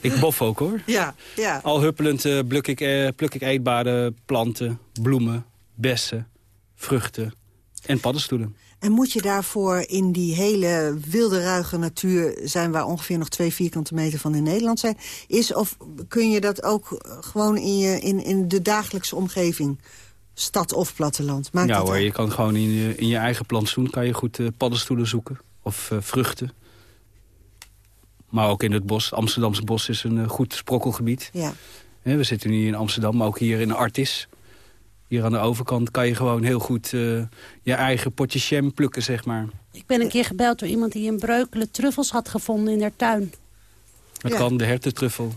Ik bof ook hoor. Ja, ja. Al huppelend eh, pluk, ik, eh, pluk ik eetbare planten, bloemen, bessen, vruchten en paddenstoelen. En moet je daarvoor in die hele wilde ruige natuur zijn... waar ongeveer nog twee vierkante meter van in Nederland zijn... is of kun je dat ook gewoon in, je, in, in de dagelijkse omgeving... stad of platteland? Maakt ja hoor, uit? je kan gewoon in je, in je eigen plantsoen kan je goed eh, paddenstoelen zoeken. Of eh, vruchten. Maar ook in het bos. Het Amsterdamse bos is een eh, goed sprokkelgebied. Ja. Hè, we zitten nu in Amsterdam, maar ook hier in Artis. Hier aan de overkant kan je gewoon heel goed eh, je eigen potje jam plukken, zeg maar. Ik ben een keer gebeld door iemand die in Breukelen truffels had gevonden in haar tuin. Dat Ja. kan, de hertentruffel.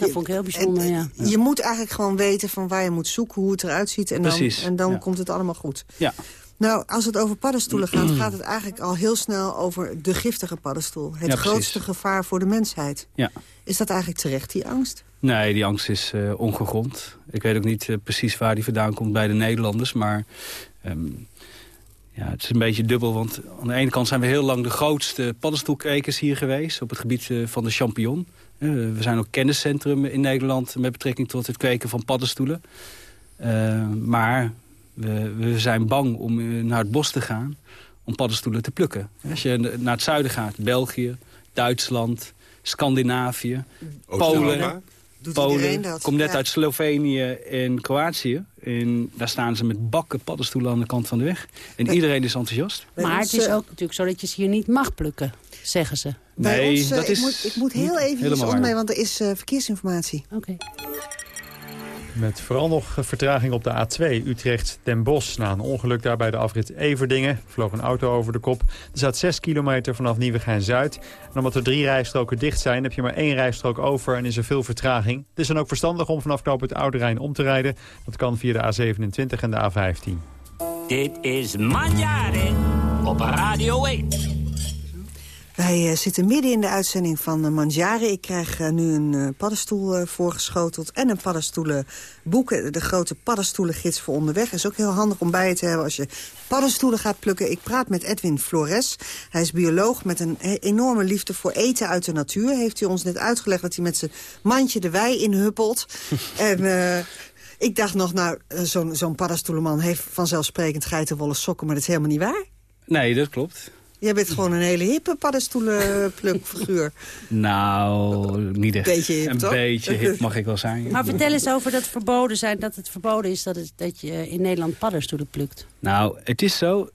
Dat vond ik heel bijzonder, ja. Je moet eigenlijk gewoon weten van waar je moet zoeken, hoe het eruit ziet... en dan, Precies, en dan ja. komt het allemaal goed. Ja. Nou, als het over paddenstoelen [CLEARS THROAT] gaat... gaat het eigenlijk al heel snel over de giftige paddenstoel. Het Ja, precies. grootste gevaar voor de mensheid. Ja. Is dat eigenlijk terecht, die angst? Nee, die angst is eh, ongegrond. Ik weet ook niet eh, precies waar die vandaan komt bij de Nederlanders. Maar ehm, ja, het is een beetje dubbel. Want aan de ene kant zijn we heel lang de grootste paddenstoelkwekers hier geweest. Op het gebied eh, van de champignon. Eh, we zijn ook kenniscentrum in Nederland met betrekking tot het kweken van paddenstoelen. Eh, maar we, we zijn bang om eh, naar het bos te gaan om paddenstoelen te plukken. Als je naar het zuiden gaat, België, Duitsland, Scandinavië, Polen... Doet Polen, dat? komt net Ja. uit Slovenië en Kroatië. En daar staan ze met bakken paddenstoelen aan de kant van de weg. En iedereen is enthousiast. Maar het is ook natuurlijk zo dat je ze hier niet mag plukken, zeggen ze. Bij Nee, ons, eh, dat ik, is moet, ik moet heel even helemaal ondermee, waar. want er is eh, verkeersinformatie. Oké. Met vooral nog vertraging op de A2 Utrecht-Den Bosch. Na een ongeluk daar bij de afrit Everdingen vloog een auto over de kop. Er staat 6 kilometer vanaf Nieuwegein-Zuid. En omdat er drie rijstroken dicht zijn, heb je maar één rijstrook over en is er veel vertraging. Het is dan ook verstandig om vanaf knoop het Oude Rijn om te rijden. Dat kan via de A27 en de A15. Dit is Manjare op Radio 1. Wij uh, zitten midden in de uitzending van uh. Ik krijg uh, nu een paddenstoel voorgeschoteld en een paddenstoelenboek. De grote paddenstoelengids voor onderweg. Is ook heel handig om bij je te hebben als je paddenstoelen gaat plukken. Ik praat met Edwin Flores. Hij is bioloog met een enorme liefde voor eten uit de natuur. Heeft hij ons net uitgelegd dat hij met zijn mandje de wei inhuppelt. [LAUGHS] en... Ik dacht nog, nou, zo'n zo'n paddenstoelenman heeft vanzelfsprekend geitenwolle sokken... maar dat is helemaal niet waar. Nee, dat klopt. Jij bent gewoon een hele hippe paddenstoelenplukfiguur. [LAUGHS] nou, niet echt. Beetje hip, een toch? beetje hip mag ik wel zijn. Maar vertel eens over dat verboden zijn, dat het verboden is dat, het, dat je in Nederland paddenstoelen plukt. Nou, het is zo,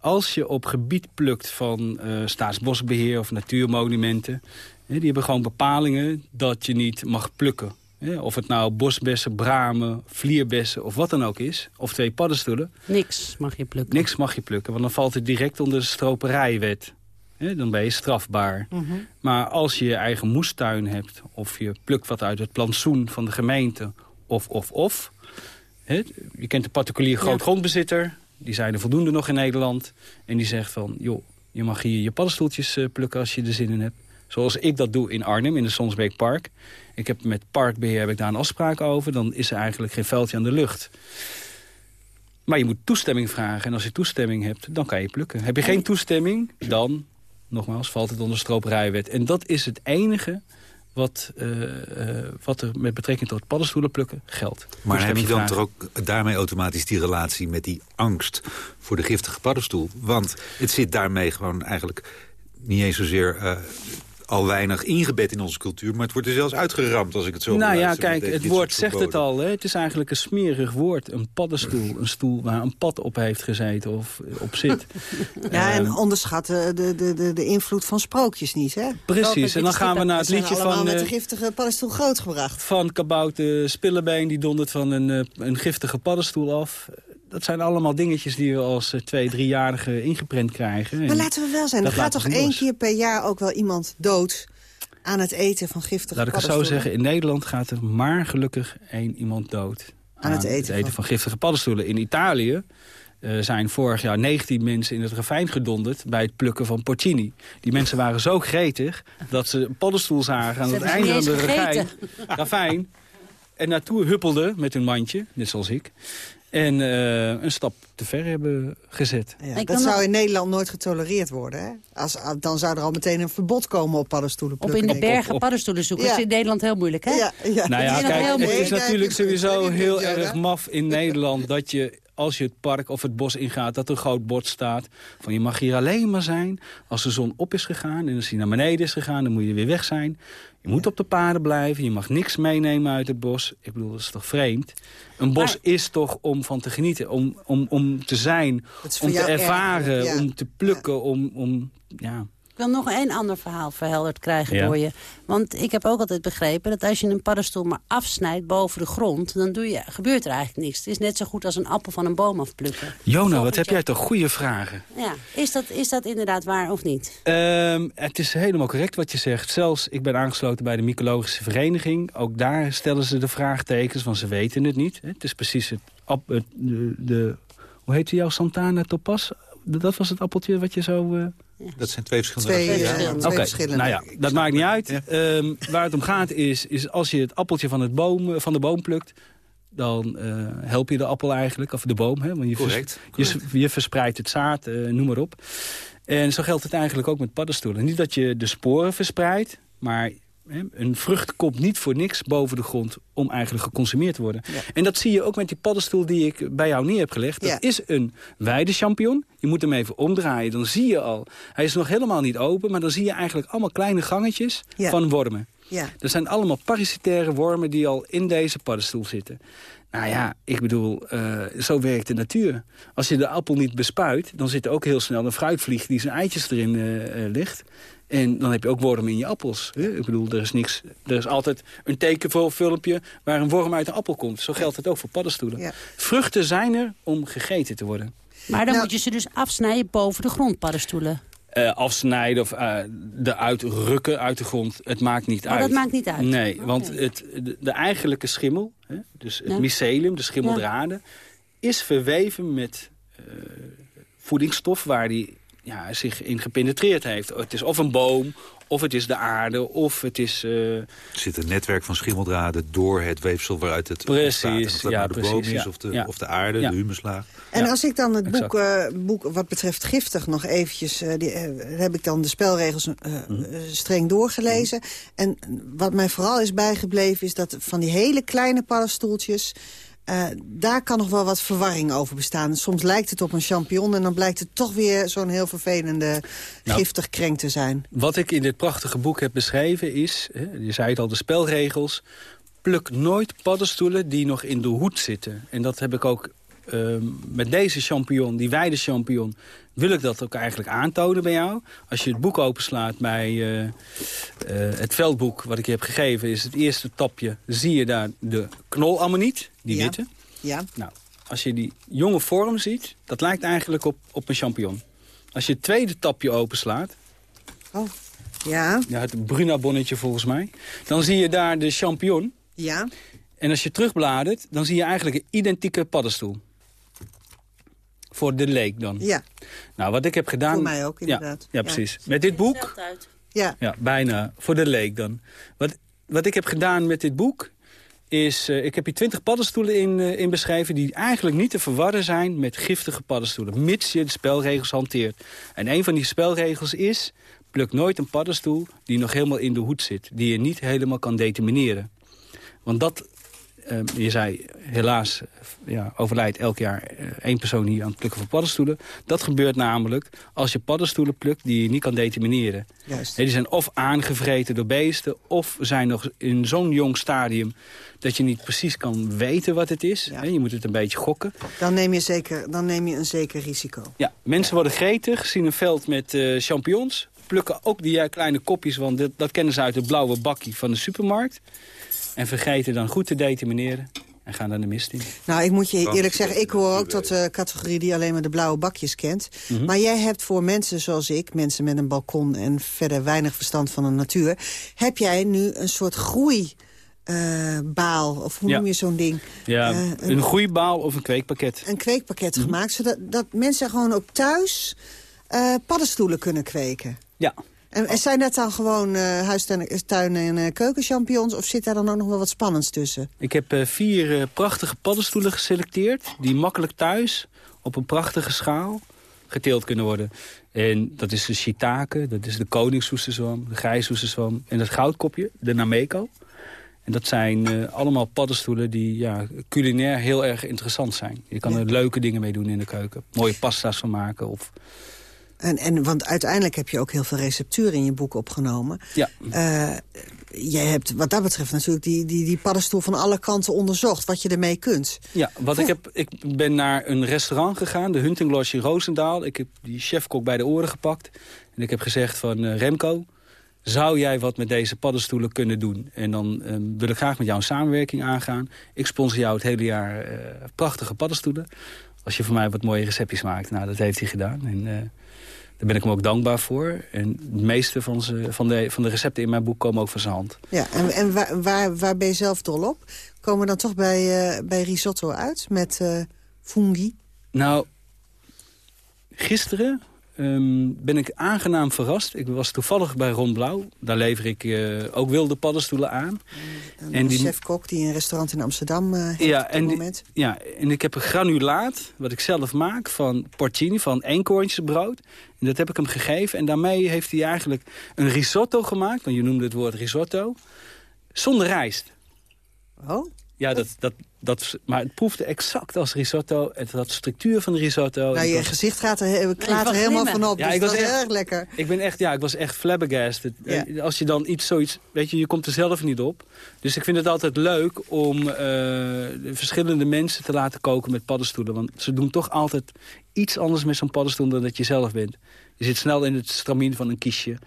als je op gebied plukt van uh, staatsbosbeheer of natuurmonumenten... Hè, die hebben gewoon bepalingen dat je niet mag plukken. Of het nou bosbessen, bramen, vlierbessen of wat dan ook is. Of twee paddenstoelen. Niks mag je plukken. Niks mag je plukken, want dan valt het direct onder de stroperijwet. Dan ben je strafbaar. Mhm. Maar als je je eigen moestuin hebt... of je plukt wat uit het plantsoen van de gemeente... of, of, of... Je kent de particulier grootgrondbezitter... die zijn er voldoende nog in Nederland... en die zegt van, joh, je mag hier je paddenstoeltjes uh, plukken als je er zin in hebt. Zoals ik dat doe in Arnhem, in de Sonsbeekpark. Ik heb met parkbeheer heb ik daar een afspraak over. Dan is er eigenlijk geen veldje aan de lucht. Maar je moet toestemming vragen. En als je toestemming hebt, dan kan je plukken. Heb je geen toestemming, dan, nogmaals, valt het onder stroperijwet. En dat is het enige wat, uh, uh, wat er met betrekking tot paddenstoelen plukken geldt. Maar heb je dan toch ook daarmee automatisch die relatie met die angst voor de giftige paddenstoel? Want het zit daarmee gewoon eigenlijk niet eens zozeer... Uh, al weinig ingebed in onze cultuur. Maar het wordt er zelfs uitgeramd als ik het zo Nou ja, kijk, het woord zegt het al. Hè? Het is eigenlijk een smerig woord. Een paddenstoel. Een stoel waar een pad op heeft gezeten of op zit. [LAUGHS] ja, en onderschat de, de, de, de invloed van sprookjes niet, hè? Precies, en dan gaan we naar het liedje van... met de giftige paddenstoel grootgebracht. Van Kabouter Spillebeen, die dondert van een, een giftige paddenstoel af dat zijn allemaal dingetjes die we als twee, driejarigen ingeprent krijgen. Maar laten we wel zijn, er gaat toch één keer per jaar ook wel iemand dood aan het eten van giftige Laat ik het zo zeggen, in Nederland gaat er maar gelukkig één iemand dood. Aan, het eten, het eten van... giftige paddenstoelen. In Italië uh, zijn vorig jaar 19 mensen in het ravijn gedonderd... bij het plukken van porcini. Die mensen waren zo gretig dat ze een paddenstoel zagen... aan het einde van de ravijn, ravijn en naartoe huppelden met hun mandje, net zoals ik. En uh, een stap te ver hebben gezet. Ja, dat zou in Nederland nooit getolereerd worden. Hè? Als, dan zou er al meteen een verbod komen op paddenstoelen plukken. Op in de bergen op, paddenstoelen zoeken. Ja. Dat is in Nederland heel moeilijk, hè? Ja, ja. Nou ja, kijk, het is natuurlijk sowieso heel erg maf in Nederland... dat je als je het park of het bos ingaat, dat er een groot bord staat... van je mag hier alleen maar zijn als de zon op is gegaan... en als hij naar beneden is gegaan, dan moet je weer weg zijn. Je moet op de paden blijven, je mag niks meenemen uit het bos. Ik bedoel, dat is toch vreemd? Een bos maar, is toch om van te genieten, om, om, om te zijn, om te ervaren, erg, ja. om te plukken, ja. om... om ja. Ik wil nog een ander verhaal verhelderd krijgen ja. door je. Want ik heb ook altijd begrepen dat als je een paddenstoel maar afsnijdt boven de grond... dan doe je, gebeurt er eigenlijk niks. Het is net zo goed als een appel van een boom afplukken. Jona, wat heb jij toch goede vragen. Ja, is dat, is dat inderdaad waar of niet? Um, het is helemaal correct wat je zegt. Zelfs, ik ben aangesloten bij de mycologische vereniging. Ook daar stellen ze de vraagtekens, want ze weten het niet. Het is precies het, het de, de, hoe heet jouw Santana Topas? Dat was het appeltje wat je zo... Uh, ja. Dat zijn twee verschillende twee, ja. ja. Oké, okay. nou ja, dat maakt niet uit. Ja. Um, waar het om gaat is, is als je het appeltje van, het boom, van de boom plukt... dan uh, help je de appel eigenlijk, of de boom. Hè? Want je, correct, vers, correct. Je, je, verspreidt het zaad, uh, noem maar op. En zo geldt het eigenlijk ook met paddenstoelen. Niet dat je de sporen verspreidt, maar een vrucht komt niet voor niks boven de grond om eigenlijk geconsumeerd te worden. Ja. En dat zie je ook met die paddenstoel die ik bij jou neer heb gelegd. Dat ja. is een weidechampignon. Je moet hem even omdraaien. Dan zie je al, hij is nog helemaal niet open... maar dan zie je eigenlijk allemaal kleine gangetjes ja. van wormen. Ja. Dat zijn allemaal parasitaire wormen die al in deze paddenstoel zitten. Nou ja, ik bedoel, uh, zo werkt de natuur. Als je de appel niet bespuit, dan zit er ook heel snel een fruitvlieg... die zijn eitjes erin uh, ligt. En dan heb je ook wormen in je appels. Hè? Ik bedoel, er is, niks, er is altijd een tekenfilmpje waar een worm uit een appel komt. Zo geldt het ook voor paddenstoelen. Vruchten zijn er om gegeten te worden. Maar dan nou, moet je ze dus afsnijden boven de grond, paddenstoelen. Uh, afsnijden of uh, eruit rukken uit de grond. Het maakt niet oh, uit. dat maakt niet uit? Nee, want het, de, eigenlijke schimmel, hè, dus het mycelium, de schimmeldraden... is verweven met uh, voedingsstof waar die ja, zich in gepenetreerd heeft. Het is of een boom, of het is de aarde, of het is... Uh... Er zit een netwerk van schimmeldraden door het weefsel waaruit het precies, Of dat ja, nou de precies, boom is ja. of, de, ja. of de aarde, ja. de humuslaag. En als ik dan het boek, uh, boek wat betreft giftig nog eventjes... Uh, die, heb ik dan de spelregels mm. streng doorgelezen. Mm. En wat mij vooral is bijgebleven is dat van die hele kleine paddenstoeltjes... Uh, daar kan nog wel wat verwarring over bestaan. Soms lijkt het op een champignon en dan blijkt het toch weer zo'n heel vervelende nou, giftig krenk te zijn. Wat ik in dit prachtige boek heb beschreven is, hè, je zei het al, de spelregels. Pluk nooit paddenstoelen die nog in de hoed zitten. En dat heb ik ook uh, met deze champignon, die wijde champignon, wil ik dat ook eigenlijk aantonen bij jou. Als je het boek openslaat bij uh, uh, het veldboek wat ik je heb gegeven... is het eerste tapje, zie je daar de knolammoniet, die ja. witte. Ja. Nou, als je die jonge vorm ziet, dat lijkt eigenlijk op, op een champignon. Als je het tweede tapje openslaat... Oh, ja. Ja, het Bruna-bonnetje volgens mij. Dan zie je daar de champignon. Ja. En als je terugbladert, dan zie je eigenlijk een identieke paddenstoel. Voor de leek dan. Ja. Nou, wat ik heb gedaan... Voor mij ook, inderdaad. Ja, ja precies. Met dit boek... Ja. Ja, bijna. Voor de leek dan. Wat, wat ik heb gedaan met dit boek... is, uh, ik heb hier twintig paddenstoelen in, uh, in beschreven... die eigenlijk niet te verwarren zijn met giftige paddenstoelen. Mits je de spelregels hanteert. En een van die spelregels is... pluk nooit een paddenstoel die nog helemaal in de hoed zit. Die je niet helemaal kan determineren. Want dat uh, je zei, helaas ja, overlijdt elk jaar uh, één persoon hier aan het plukken van paddenstoelen. Dat gebeurt namelijk als je paddenstoelen plukt die je niet kan determineren. Juist. die zijn of aangevreten door beesten, of zijn nog in zo'n jong stadium dat je niet precies kan weten wat het is. Ja. je moet het een beetje gokken. Dan neem je, zeker, dan neem je een zeker risico. Ja, mensen worden gretig, zien een veld met uh, champignons. Plukken ook die kleine kopjes, want dat, dat kennen ze uit het blauwe bakkie van de supermarkt. En vergeten dan goed te determineren en gaan dan de mist in. Nou, ik moet je eerlijk zeggen, ik hoor ook tot de categorie die alleen maar de blauwe bakjes kent. Mm -hmm. Maar jij hebt voor mensen zoals ik, mensen met een balkon en verder weinig verstand van de natuur... heb jij nu een soort groei... Uh, baal, of hoe ja. noem je zo'n ding? Ja, uh, een, een groeibaal of een kweekpakket. Een kweekpakket mm -hmm. gemaakt, zodat dat mensen gewoon ook thuis uh, paddenstoelen kunnen kweken. Ja, en, en zijn dat dan gewoon uh, huistuin en uh, keukenchampignons... of zit daar dan ook nog wel wat spannends tussen? Ik heb uh, vier prachtige paddenstoelen geselecteerd... die makkelijk thuis op een prachtige schaal geteeld kunnen worden. En dat is de shiitake, dat is de koningshoestenzwam, de grijshoestenzwam... en het goudkopje, de nameko. En dat zijn allemaal paddenstoelen die ja, culinair heel erg interessant zijn. Je kan ja. er leuke dingen mee doen in de keuken. Mooie pasta's van maken of... En, en, want uiteindelijk heb je ook heel veel receptuur in je boek opgenomen. Ja. Uh, jij hebt wat dat betreft natuurlijk die, die, die paddenstoel van alle kanten onderzocht. Wat je ermee kunt. Ja, wat ik heb, ik ben naar een restaurant gegaan. De Hunting Lodge in Roosendaal. Ik heb die chefkok bij de oren gepakt. En ik heb gezegd van uh, Remco... zou jij wat met deze paddenstoelen kunnen doen? En dan uh, wil ik graag met jou een samenwerking aangaan. Ik sponsor jou het hele jaar uh, prachtige paddenstoelen. Als je voor mij wat mooie receptjes maakt. Nou, dat heeft hij gedaan. En, daar ben ik hem ook dankbaar voor. En de meeste van, ze, van, de, van de recepten in mijn boek komen ook van zijn hand. Ja, en, en waar, waar, waar ben je zelf dol op? Komen we dan toch bij, uh, bij risotto uit met uh, fungi? Nou, gisteren um, ben ik aangenaam verrast. Ik was toevallig bij Ron Blauw. Daar lever ik uh, ook wilde paddenstoelen aan. Een en die chef-kok die een restaurant in Amsterdam uh, heeft ja, op en moment. Die, ja, en ik heb een granulaat, wat ik zelf maak, van porcini, van eenkoontjesbrood. En dat heb ik hem gegeven. En daarmee heeft hij eigenlijk een risotto gemaakt. Want je noemde het woord risotto. Zonder rijst. Oh? Ja, dat, dat, dat, maar het proefde exact als risotto. Het had structuur van risotto. Nou, je gezicht gaat er, klaart er helemaal van op. Ja, dus ik was echt, erg lekker. Ik ben echt, ja, ik was echt flabbergasted. Ja. Als je dan iets, zoiets, weet je, je komt er zelf niet op. Dus ik vind het altijd leuk om uh, verschillende mensen te laten koken met paddenstoelen. Want ze doen toch altijd iets anders met zo'n paddenstoel dan dat je zelf bent. Je zit snel in het stramien van een kiesje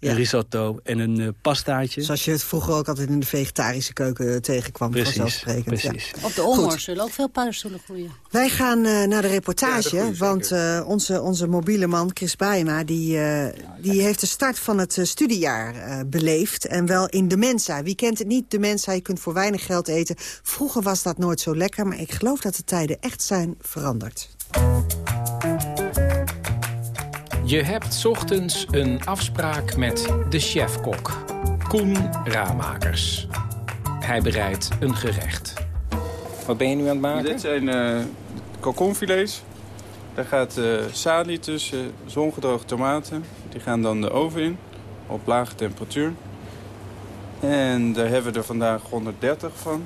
een risotto en een uh, pastaatje. Zoals je het vroeger ook altijd in de vegetarische keuken tegenkwam. Precies, precies. Op de Olmor zullen ook veel paddenstoelen groeien. Wij gaan uh, naar de reportage, want uh, onze, onze mobiele man Chris Bijma... die, die heeft de start van het studiejaar beleefd. En wel in de Mensa. Wie kent het niet? De Mensa, je kunt voor weinig geld eten. Vroeger was dat nooit zo lekker, maar ik geloof dat de tijden echt zijn veranderd. Je hebt ochtends een afspraak met de chefkok, Koen Ramakers. Hij bereidt een gerecht. Wat ben je nu aan het maken? Dit zijn uh. Daar gaat uh, salie tussen, zongedroogde tomaten. Die gaan dan de oven in, op lage temperatuur. En daar hebben we er vandaag 130 van.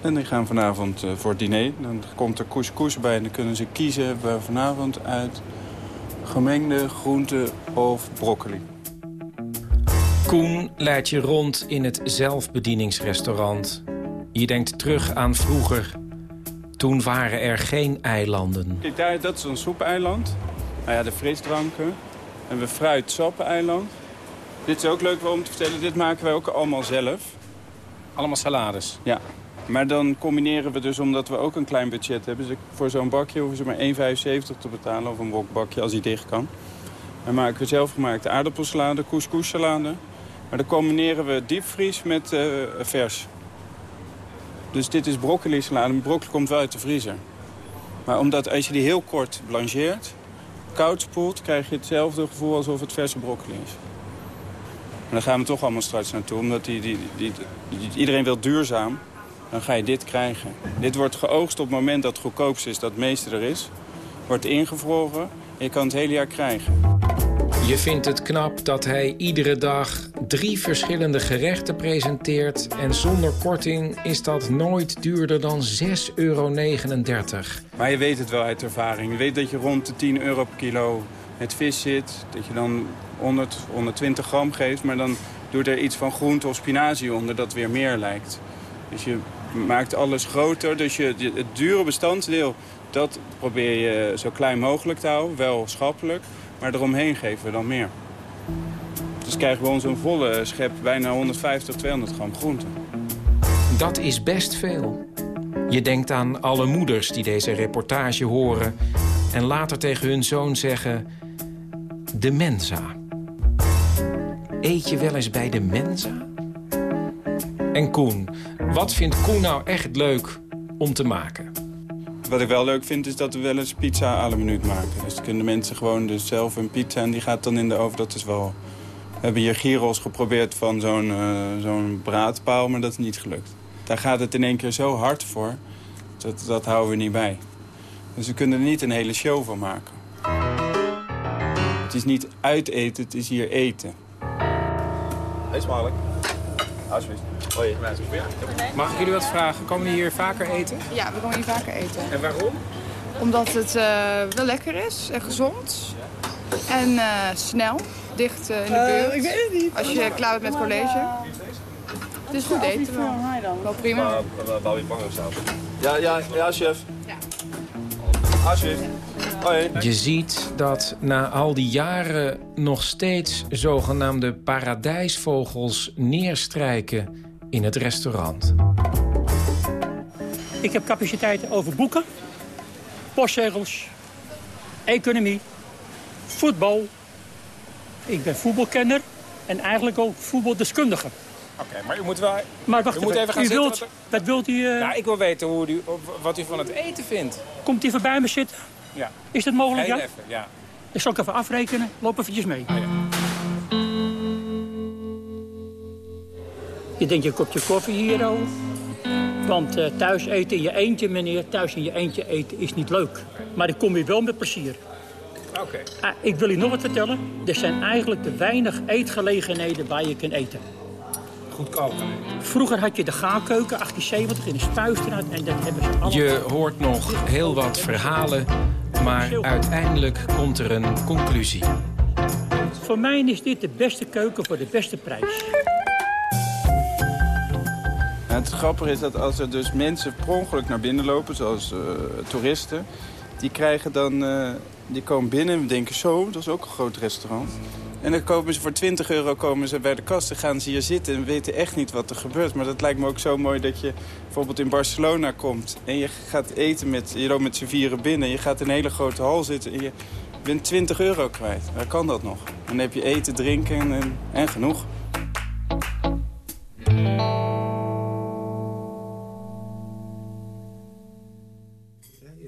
En die gaan vanavond uh, voor het diner. Dan komt er couscous bij en dan kunnen ze kiezen waar vanavond uit gemengde groenten of broccoli. Koen leidt je rond in het zelfbedieningsrestaurant. Je denkt terug aan vroeger. Toen waren er geen eilanden. Kijk, daar, dat is een soepeiland. Nou ja, de frisdranken. En we fruit sappeneiland. Dit is ook leuk om te vertellen. Dit maken wij ook allemaal zelf. Allemaal salades? Ja. Maar dan combineren we dus, omdat we ook een klein budget hebben... Dus voor zo'n bakje hoeven ze maar 1,75 te betalen, of een wokbakje als die dicht kan. Dan maken we zelfgemaakte aardappelsalade, couscous-salade. Maar dan combineren we diepvries met uh, vers. Dus dit is broccoli-salade. Broccoli komt wel uit de vriezer. Maar omdat als je die heel kort blancheert, koud spoelt... krijg je hetzelfde gevoel alsof het verse broccoli is. En daar gaan we toch allemaal straks naartoe, omdat die, die, die, iedereen wil duurzaam dan ga je dit krijgen. Dit wordt geoogst op het moment dat het goedkoopste is, dat het meeste er is. Wordt ingevroren en je kan het hele jaar krijgen. Je vindt het knap dat hij iedere dag drie verschillende gerechten presenteert... en zonder korting is dat nooit duurder dan 6,39 euro. Maar je weet het wel uit ervaring. Je weet dat je rond de 10 euro per kilo met vis zit. Dat je dan 100, 120 gram geeft, maar dan doet er iets van groente of spinazie onder... dat weer meer lijkt. Dus je maakt alles groter. Dus je, het dure bestanddeel, dat probeer je zo klein mogelijk te houden. Wel schappelijk, maar eromheen geven we dan meer. Dus krijgen we ons een volle schep bijna 150, 200 gram groente. Dat is best veel. Je denkt aan alle moeders die deze reportage horen... en later tegen hun zoon zeggen... De Mensa. Eet je wel eens bij de Mensa? En Koen, wat vindt Koen nou echt leuk om te maken? Wat ik wel leuk vind is dat we wel eens pizza à la minuut maken. Dus kunnen mensen gewoon dus zelf een pizza en die gaat dan in de oven. Dat is wel... We hebben hier gyros geprobeerd van zo'n uh, zo'n braadpaal, maar dat is niet gelukt. Daar gaat het in één keer zo hard voor, dat, dat houden we niet bij. Dus we kunnen er niet een hele show van maken. Het is niet uiteten, het is hier eten. Heel smakelijk. Alsjeblieft. Hoi. Mag ik jullie wat vragen? Komen jullie hier vaker eten? Ja, we komen hier vaker eten. En waarom? Omdat het uh, wel lekker is en gezond. En uh, snel, dicht uh, in de buurt. ik weet het niet. Als je klaar bent met college. Het is goed eten wel. Wel prima. Wou je saus? Ja, ja, ja, chef. Ja. Hoi. Je ziet dat na al die jaren nog steeds zogenaamde paradijsvogels neerstrijken in het restaurant. Ik heb capaciteiten over boeken, postzegels, economie, voetbal. Ik ben voetbalkenner en eigenlijk ook voetbaldeskundige. Oké, maar u moet wel... Maar wacht u moet even gaan zitten. Wilt, wat, wilt u... Uh... Ja, ik wil weten hoe u, wat u van het eten vindt. Komt u voorbij me zitten? Ja. Is dat mogelijk, Heel ja? even, ja. Ik zal ik even afrekenen. Loop eventjes mee. Oh, ja. Je denkt je kopje koffie hier al. Want uh, thuis eten in je eentje, meneer, thuis in je eentje eten is niet leuk. Maar ik kom hier wel met plezier. Oké. Ah, ik wil u nog wat vertellen. Er zijn eigenlijk te weinig eetgelegenheden waar je kunt eten. goedkoop. Vroeger had je de gaarkeuken, 1870, in de Spuistraat. En dat hebben ze allemaal... Je hoort nog heel wat verhalen, maar uiteindelijk komt er een conclusie. Voor mij is dit de beste keuken voor de beste prijs. Het grappige is dat als er dus mensen per ongeluk naar binnen lopen, zoals uh, toeristen... die krijgen dan, uh, die komen binnen en denken zo, dat is ook een groot restaurant. En dan komen ze voor 20 euro komen ze bij de kast en gaan ze hier zitten en weten echt niet wat er gebeurt. Maar dat lijkt me ook zo mooi dat je bijvoorbeeld in Barcelona komt en je gaat eten met, je loopt met z'n vieren binnen. Je gaat in een hele grote hal zitten en je bent 20 euro kwijt. Waar kan dat nog? Dan heb je eten, drinken en, en genoeg.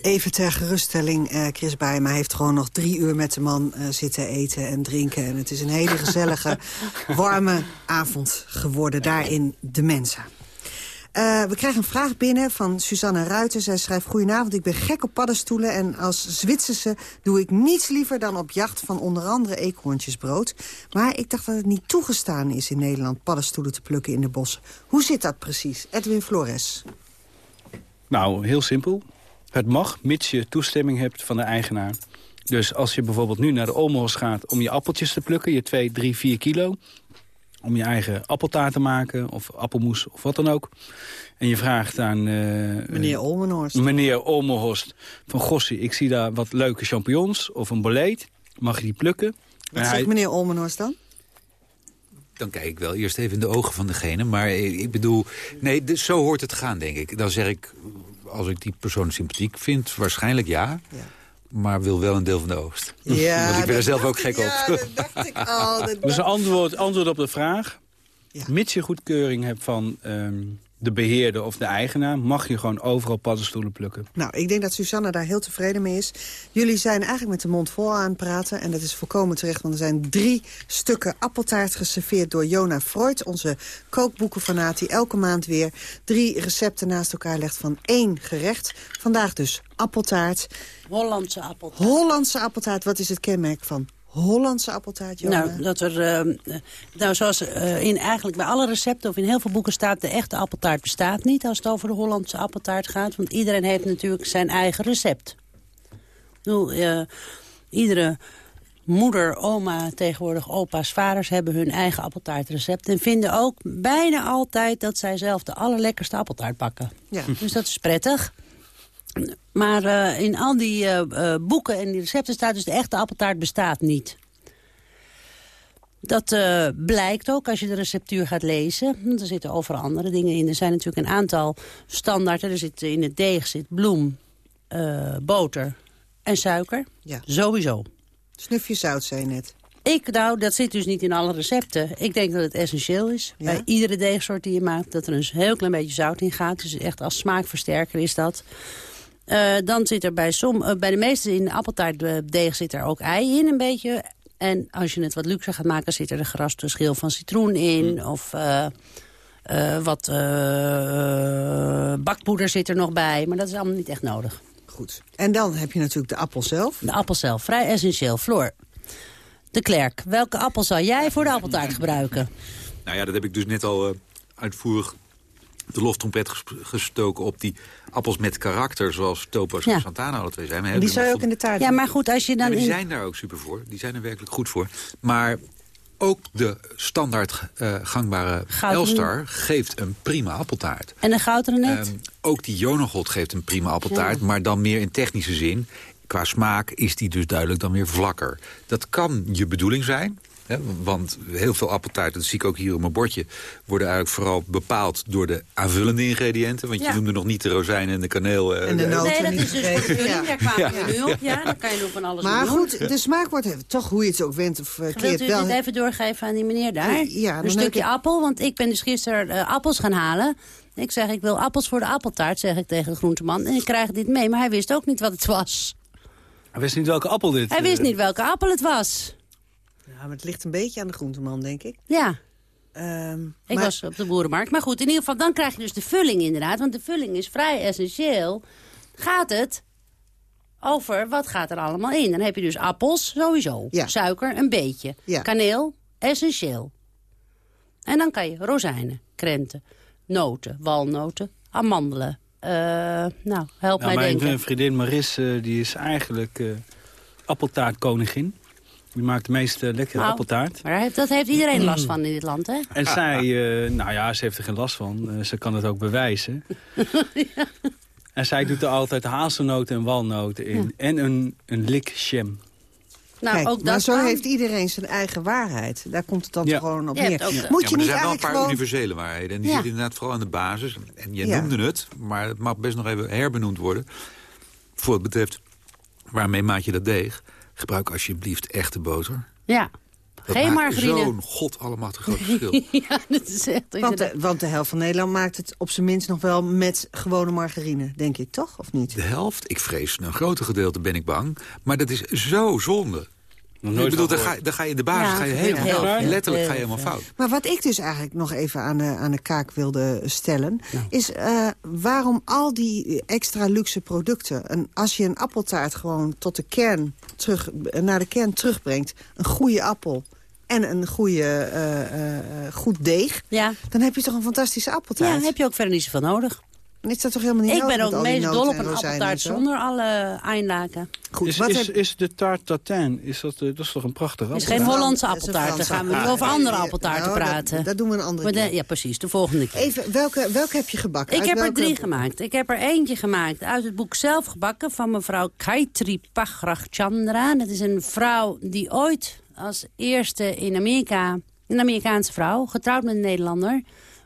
Even ter geruststelling, eh, Chris Bijma heeft gewoon nog drie uur met de man eh, zitten eten en drinken. En het is een hele gezellige, [LAUGHS] warme avond geworden daar in de Mensa. Uh, we krijgen een vraag binnen van Suzanne Ruiter. Zij schrijft, goedenavond, ik ben gek op paddenstoelen... en als Zwitserse doe ik niets liever dan op jacht van onder andere eekhoorntjesbrood. Maar ik dacht dat het niet toegestaan is in Nederland... paddenstoelen te plukken in de bossen. Hoe zit dat precies? Edwin Flores. Nou, heel simpel. Het mag, mits je toestemming hebt van de eigenaar. Dus als je bijvoorbeeld nu naar de Olmenhorst gaat om je appeltjes te plukken... je 2, 3, 4 kilo, om je eigen appeltaart te maken... of appelmoes of wat dan ook. En je vraagt aan... Uh, meneer Olmenhorst. Meneer Olmenhorst van Gossie, ik zie daar wat leuke champignons of een boleet. Mag je die plukken? Wat zegt meneer Olmenhorst dan? dan kijk ik wel eerst even in de ogen van degene. Maar ik bedoel, nee, dus zo hoort het te gaan, denk ik. Dan zeg ik, als ik die persoon sympathiek vind, waarschijnlijk ja. ja. Maar wil wel een deel van de oogst. Ja, [LAUGHS] Want ik ben er zelf ook gek op. Ja, dat dacht ik al. dus [LAUGHS] antwoord, antwoord op de vraag. Ja. Mits je goedkeuring hebt van um, de beheerder of de eigenaar... mag je gewoon overal paddenstoelen plukken. Nou, ik denk dat Susanna daar heel tevreden mee is. Jullie zijn eigenlijk met de mond vol aan het praten. En dat is volkomen terecht, want er zijn drie stukken appeltaart geserveerd... door Jona Freud, onze kookboekenfanaat... die elke maand weer drie recepten naast elkaar legt van één gerecht. Vandaag dus appeltaart. Hollandse appeltaart. Hollandse appeltaart, wat is het kenmerk van Hollandse appeltaart, Nou, dat er, uh, nou zoals uh, in eigenlijk bij alle recepten of in heel veel boeken staat... de echte appeltaart bestaat niet als het over de Hollandse appeltaart gaat. Want iedereen heeft natuurlijk zijn eigen recept. Nou, uh, iedere moeder, oma, tegenwoordig opa's, vaders... hebben hun eigen appeltaartrecept. En vinden ook bijna altijd dat zij zelf de allerlekkerste appeltaart bakken. Ja. Dus dat is prettig. Maar uh, in al die uh, uh, boeken en die recepten staat dus de echte appeltaart bestaat niet. Dat blijkt ook als je de receptuur gaat lezen. Want er zitten overal andere dingen in. Er zijn natuurlijk een aantal standaarden. Er zit in het deeg zit bloem, boter en suiker. Ja. Sowieso. Snufje zout, zei je net. Ik, nou, dat zit dus niet in alle recepten. Ik denk dat het essentieel is. Ja? Bij iedere deegsoort die je maakt, dat er een heel klein beetje zout in gaat. Dus echt als smaakversterker is dat. Uh, dan zit er bij, som, uh, bij de meeste in de appeltaartdeeg zit er ook ei in een beetje. En als je het wat luxer gaat maken, zit er een geraste schil van citroen in. Mm. Of uh, wat bakpoeder zit er nog bij. Maar dat is allemaal niet echt nodig. Goed. En dan heb je natuurlijk de appel zelf. De appel zelf, vrij essentieel. Floor, de klerk, welke appel zou jij voor de appeltaart gebruiken? Nou ja, dat heb ik dus net al uitvoerig de loftrompet gestoken op die appels met karakter... zoals Topos en Santana alle twee zijn. die zou je ook in de taart Ja, maar goed, als je dan... die zijn daar ook super voor. Die zijn er werkelijk goed voor. Maar ook de standaard uh, gangbare Elstar geeft een prima appeltaart. En de gouderen net? Uh, ook die Jonagot geeft een prima appeltaart, maar dan meer in technische zin. Qua smaak is die dus duidelijk dan weer vlakker. Dat kan je bedoeling zijn want heel veel appeltaarten, dat zie ik ook hier op mijn bordje... worden eigenlijk vooral bepaald door de aanvullende ingrediënten. Want je noemde nog niet de rozijnen en de kaneel. Eh, en de noten Nee, dat is dus de vulling. Daar kwamen ja. nu op. Ja, dan kan je nog van alles Maar goed, de smaak wordt toch hoe je het ook went of uh, keert Wilt u dit even doorgeven aan die meneer daar? Ja, een stukje appel, want ik ben dus gisteren uh, appels gaan halen... Ik zeg, ik wil appels voor de appeltaart, zeg ik tegen de groenteman. En ik krijg dit mee, maar hij wist ook niet wat het was. Hij wist niet welke appel dit... Hij wist niet welke appel het was. Ja, maar het ligt een beetje aan de groenteman, denk ik. Ja. Um, ik was op de boerenmarkt. Maar goed, in ieder geval, dan krijg je dus de vulling inderdaad. Want de vulling is vrij essentieel. Gaat het over wat gaat er allemaal in? Dan heb je dus appels, sowieso. Ja. Suiker, een beetje. Ja. Kaneel, essentieel. En dan kan je rozijnen, krenten, noten, walnoten, amandelen. Uh, nou, help nou, mij mijn denken. vriendin Maris uh, die is eigenlijk uh, appeltaartkoningin. Die maakt de meest lekkere Nou, appeltaart. Maar heeft, dat heeft iedereen [CLEARS THROAT] last van in dit land, hè? En zij, uh, nou ja, ze heeft er geen last van. Uh, ze kan het ook bewijzen. [LAUGHS] En zij doet er altijd hazelnoten en walnoten in. Ja. En een, een lik jam. Nou, Kijk, ook maar dat zo kan. heeft iedereen zijn eigen waarheid. Daar komt het dan Ja. gewoon op neer. Moet Ja, je maar niet er zijn wel een paar gewoon... universele waarheden. En die Ja. zitten inderdaad vooral aan de basis. En je Ja. noemde het, maar het mag best nog even herbenoemd worden. Voor wat betreft, waarmee maak je dat deeg? Gebruik alsjeblieft echte boter. Ja. Dat Geen maakt margarine. Zo'n god allemachtig groot [LAUGHS] verschil. ja, dat is echt... Want de, want de helft van Nederland maakt het op zijn minst nog wel met gewone margarine, denk ik, toch? Of niet? De helft, ik vrees een grote gedeelte ben ik bang. Maar dat is zo zonde. Nooit ik bedoel, dan ga, dan ga je de basis Ja, ga je helemaal heel fout. Letterlijk ga je helemaal fout. Maar wat ik dus eigenlijk nog even aan de, aan de kaak wilde stellen... is eh, waarom al die extra luxe producten... En als je een appeltaart gewoon tot de kern terug, naar de kern terugbrengt... een goede appel en een goede, eh, eh, goed deeg... Ja. dan heb je toch een fantastische appeltaart. ja, heb je ook verder niet zoveel nodig. Is dat toch helemaal niet Ik ben ook meest dol op en een appeltaart zonder alle eindlaken. Goed, Is, wat is, heb- is de tart tatin, is dat, eh, dat is toch een prachtig Het is appeltaart? geen Hollandse Dat is een appeltaart. Dan gaan we nu appeltaart. over andere appeltaarten nou, dat- praten. Dat doen we een andere Maar de- keer. ja, precies. De volgende keer. Even, welke, welke heb je gebakken? Ik Uit heb er drie gemaakt. Ik heb er eentje gemaakt uit het boek Zelf gebakken van mevrouw Kaitri Pachrachchandra. Dat is een vrouw die ooit als eerste in Amerika, een Amerikaanse vrouw, getrouwd met een Nederlander,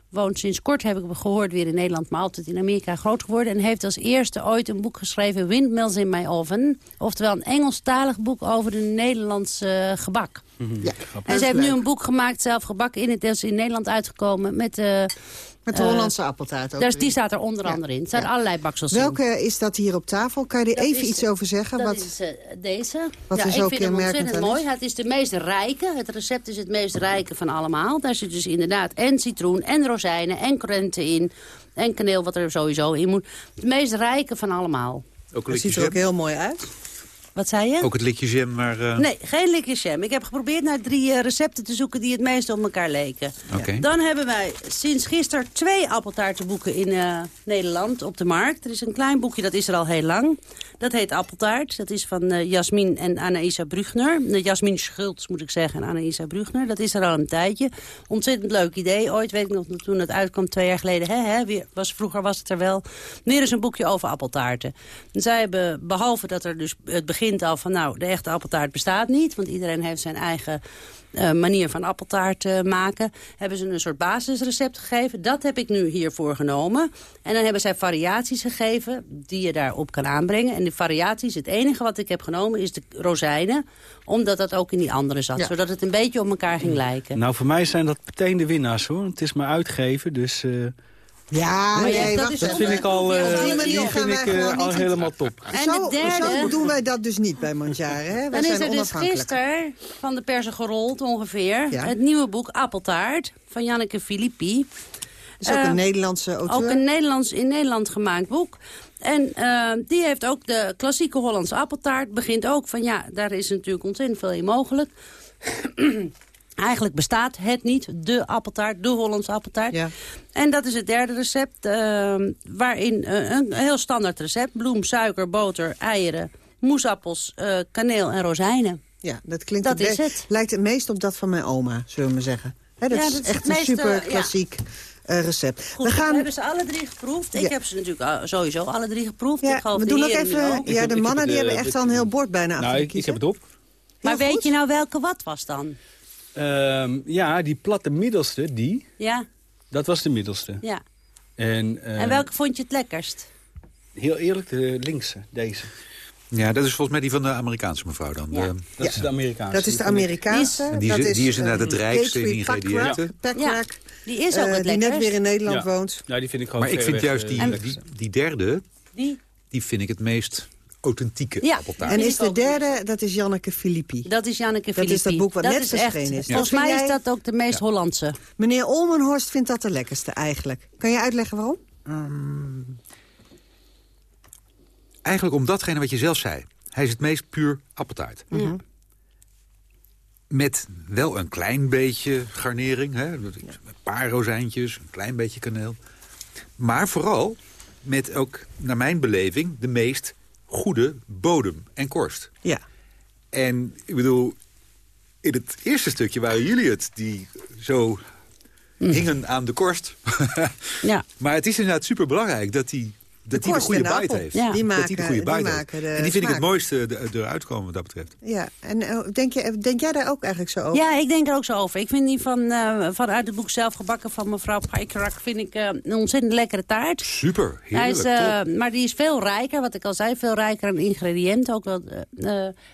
woont sinds kort, heb ik gehoord, weer in Nederland, maar altijd in Amerika groot geworden. En heeft als eerste ooit een boek geschreven, Windmills in My Oven. Oftewel een Engelstalig boek over een Nederlands eh, gebak. Ja, En ze heeft nu een boek gemaakt, zelf gebakken, in het is in Nederland uitgekomen met... eh, Met de eh, Hollandse appeltaart ook. die staat er onder andere in. Er staan Ja. allerlei baksels in. Welke is dat hier op tafel? Kan je er Dat even is- iets over zeggen? Dat Wat, is eh, deze. wat ja, er ik zo vind hem kenmerkend ontzettend mooi. is? Het is de meest rijke. Het recept is het meest rijke van allemaal. Daar zit dus inderdaad en citroen en rozijnen en krenten in. En kaneel, wat er sowieso in moet. Het meest rijke van allemaal. Ook ziet er ook heel mooi uit. Wat zei je? Ook het likje jam, maar... eh, Nee, geen likje jam. Ik heb geprobeerd naar drie eh, recepten te zoeken die het meest op elkaar leken. Oké. Dan hebben wij sinds gisteren twee appeltaartenboeken in eh, Nederland op de markt. Er is een klein boekje, dat is er al heel lang. Dat heet Appeltaart. Dat is van Jasmin en Anaïsa Brugner. Jasmin Schultz moet ik zeggen en Anaïsa Brugner. Dat is er al een tijdje. Ontzettend leuk idee. Ooit weet ik nog toen het uitkwam twee jaar geleden. Hè, hè, weer, was, vroeger was het er wel. Weer eens een boekje over appeltaarten. En zij hebben, behalve dat er dus het begint al van... nou, de echte appeltaart bestaat niet. Want iedereen heeft zijn eigen eh, manier van appeltaart eh, maken. Hebben ze een soort basisrecept gegeven. Dat heb ik nu hiervoor genomen. En dan hebben zij variaties gegeven die je daarop kan aanbrengen. En die variaties, het enige wat ik heb genomen is de rozijnen. Omdat dat ook in die andere zat. Ja. Zodat het een beetje op elkaar ging lijken. Nou, voor mij zijn dat meteen de winnaars, hoor. Het is maar uitgeven, dus... eh, Ja, nee, dat vind ik al, eh, op die manier vind gaan wij ik eh, al helemaal top. En zo, de derde- zo doen wij dat dus niet bij Mandjaren. Hè? Wij Dan is zijn er dus gisteren van de persen gerold ongeveer... Ja. het nieuwe boek Appeltaart van Janneke Filippi. Dat is ook Eh, een Nederlandse auteur. Ook een Nederlands, in Nederland gemaakt boek. En eh, die heeft ook de klassieke Hollandse appeltaart. Begint ook van, ja, daar is natuurlijk ontzettend veel in mogelijk. [CLEARS THROAT] Eigenlijk bestaat het niet, de appeltaart, de Hollandse appeltaart. Ja. En dat is het derde recept, eh, waarin eh, een heel standaard recept. Bloem, suiker, boter, eieren, moesappels, eh, kaneel en rozijnen. Ja, dat klinkt Dat het is het. lijkt het meest op dat van mijn oma, zullen we maar zeggen. Hè, dat Ja, is dat is echt een meeste, super klassiek eh, recept. Goed, we gaan, hebben ze alle drie geproefd. Ik Ja. heb ze natuurlijk sowieso alle drie geproefd. ja, ik we de doen ook even. ook. Ja, de mannen die hebben echt al een heel bord bijna Nou, ik, heb het op. Maar weet je nou welke wat was dan? Ehm, ja, die platte middelste, die, Ja, dat was de middelste. ja. En, eh, En welke vond je het lekkerst? Heel eerlijk, de linkse, deze. Ja, dat is volgens mij die van de Amerikaanse mevrouw dan. Ja. De- Dat is de Amerikaanse. Dat is de Amerikaanse. En die dat is- die is inderdaad eh, het rijkste in ingrediënten. Ja, die is ook eh, het Die net weer in Nederland Ja. woont. Ja, die vind ik gewoon Maar ik vind juist eh, die, die, die derde, Die? die vind ik het meest authentieke Ja. appeltaart. En is de derde, dat is Janneke Filippi. Dat is Janneke Dat Filippi. is dat boek wat net is echt- is. Volgens mij is dat ook de meest Hollandse. Meneer Olmenhorst vindt dat de lekkerste eigenlijk. Kan je uitleggen waarom? Eigenlijk om datgene wat je zelf zei. Hij is het meest puur appeltaart. Ja. Met wel een klein beetje garnering. Hè? Een paar rozijntjes, een klein beetje kaneel. Maar vooral met ook, naar mijn beleving... de meest goede bodem en korst. Ja. En ik bedoel, in het eerste stukje waren jullie het... die zo hingen aan de korst. [LAUGHS] ja. Maar het is inderdaad superbelangrijk dat die dat hij de goede bite heeft. Ja. Die maken, dat de goede die heeft. en die vind ik het mooiste de- eruit komen wat dat betreft. Ja, en eh, denk, je, denk jij daar ook eigenlijk zo over? Ja, ik denk er ook zo over. Ik vind die van, eh, vanuit het boek zelf gebakken van mevrouw Pijkerak... vind ik eh, een ontzettend lekkere taart. Super, Hij is, maar die is veel rijker, wat ik al zei. Veel rijker aan ingrediënten. Ook wel,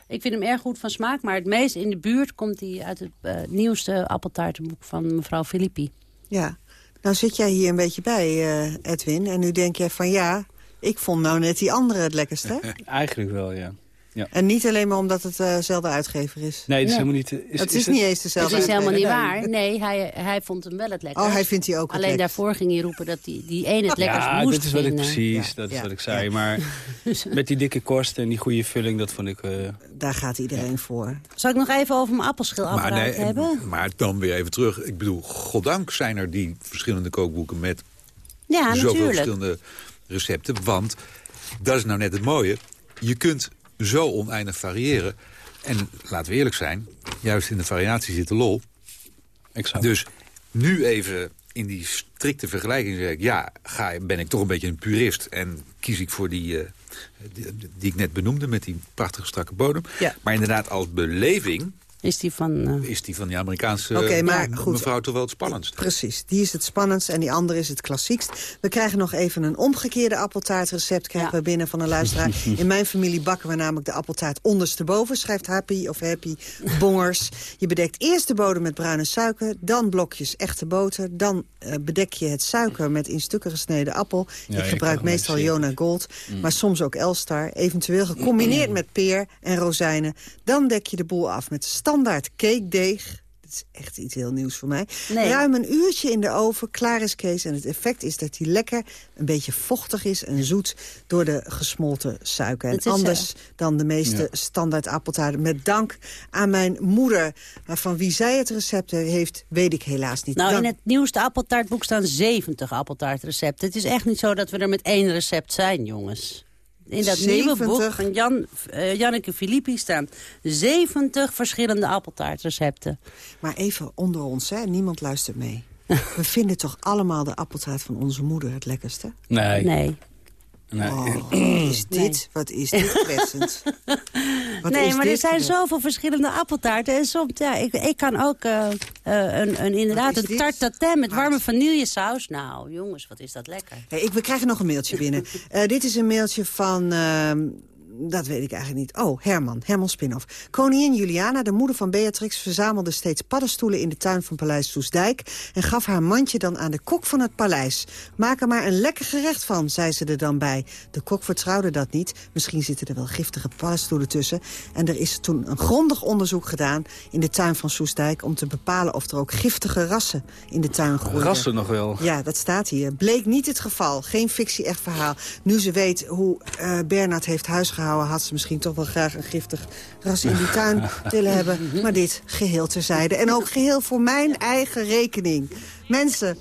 ik vind hem erg goed van smaak. Maar het meest in de buurt komt hij uit het nieuwste appeltaartenboek van mevrouw Filippi. Ja. Nou zit jij hier een beetje bij, eh, Edwin. En nu denk jij van ja, ik vond nou net die andere het lekkerste. [LAUGHS] Eigenlijk wel, ja. Ja. en niet alleen maar omdat het eh, dezelfde uitgever is. Nee, het is Nee. helemaal niet... eh, het is, niet eens dezelfde Het is helemaal niet waar. Nee, hij, hij vond hem wel het lekkerst. Oh, hij vindt die ook het Alleen daarvoor ging hij roepen dat die, die ene het lekkerst ja, moest dat is wat ik precies, Ja, dat is ja, wat ik zei. Maar [LAUGHS] met die dikke korst en die goede vulling, dat vond ik... eh, Daar gaat iedereen voor. Zal ik nog even over mijn appelschilapparaat Maar, nee, hebben? maar dan weer even terug. Ik bedoel, goddank zijn er die verschillende kookboeken... met Ja, zoveel natuurlijk. verschillende recepten. Want, dat is nou net het mooie... je kunt zo oneindig variëren. En laten we eerlijk zijn, juist in de variatie zit de lol. Exact. Dus nu even in die strikte vergelijking zeg ik... ja, ga, ben ik toch een beetje een purist... en kies ik voor die, eh, die, die ik net benoemde... met die prachtige strakke bodem. Ja. Maar inderdaad, als beleving Is die van... eh, is die van die Amerikaanse Oké, maar eh, goed. mevrouw toch wel het spannendst. Precies, die is het spannendst en die andere is het klassiekst. We krijgen nog even een omgekeerde appeltaartrecept krijgen we binnen van een luisteraar. [LAUGHS] In mijn familie bakken we namelijk de appeltaart ondersteboven, schrijft Happy of Happy Bongers. Je bedekt eerst de bodem met bruine suiker, dan blokjes echte boter. Dan eh, bedek je het suiker met in stukken gesneden appel. Ja, Ik gebruik meestal Jona Gold, Mm. maar soms ook Elstar. Eventueel gecombineerd [CLEARS THROAT] met peer en rozijnen. Dan dek je de boel af met standaard cake deeg. Dat is echt iets heel nieuws voor mij. Nee. Ruim een uurtje in de oven, klaar is Kees. En het effect is dat hij lekker een beetje vochtig is en zoet... door de gesmolten suiker. En Het is, anders dan de meeste Ja. standaard appeltaarten. Met dank aan mijn moeder. Maar van wie zij het recept heeft, weet ik helaas niet. Nou, in het nieuwste appeltaartboek staan 70 appeltaartrecepten. Het is echt niet zo dat we er met één recept zijn, jongens. In dat nieuwe 70? boek van Jan, eh, Janneke Filippi staan 70 verschillende appeltaartrecepten. Maar even onder ons, hè? niemand luistert mee. We vinden toch allemaal de appeltaart van onze moeder het lekkerste? nee. Nee. Nee. Oh, wat is dit? Wat is dit kwetsend? [LAUGHS] Wat nee, is maar er zijn kwetsend? zoveel verschillende appeltaarten. En soms, ja, ik, ik kan ook eh, eh, een, een, inderdaad een dit? tarte tatin met warme vanillesaus. Nou, jongens, wat is dat lekker. Hey, ik, we krijgen nog een mailtje binnen. [LAUGHS] Eh, dit is een mailtje van... dat weet ik eigenlijk niet. Oh, Herman, Herman Spinhoff. Koningin Juliana, de moeder van Beatrix... verzamelde steeds paddenstoelen in de tuin van Paleis Soesdijk... en gaf haar mandje dan aan de kok van het paleis. Maak er maar een lekker gerecht van, zei ze er dan bij. De kok vertrouwde dat niet. Misschien zitten er wel giftige paddenstoelen tussen. En er is toen een grondig onderzoek gedaan in de tuin van Soesdijk... om te bepalen of er ook giftige rassen in de tuin groeien. Rassen nog wel. Ja, dat staat hier. Bleek niet het geval. Geen fictie, echt verhaal. Nu ze weet hoe eh Bernard heeft huisgehouden... had ze misschien toch wel graag een giftig ras in die tuin [LAUGHS] willen hebben. Maar dit geheel terzijde. En ook geheel voor mijn eigen rekening. Mensen,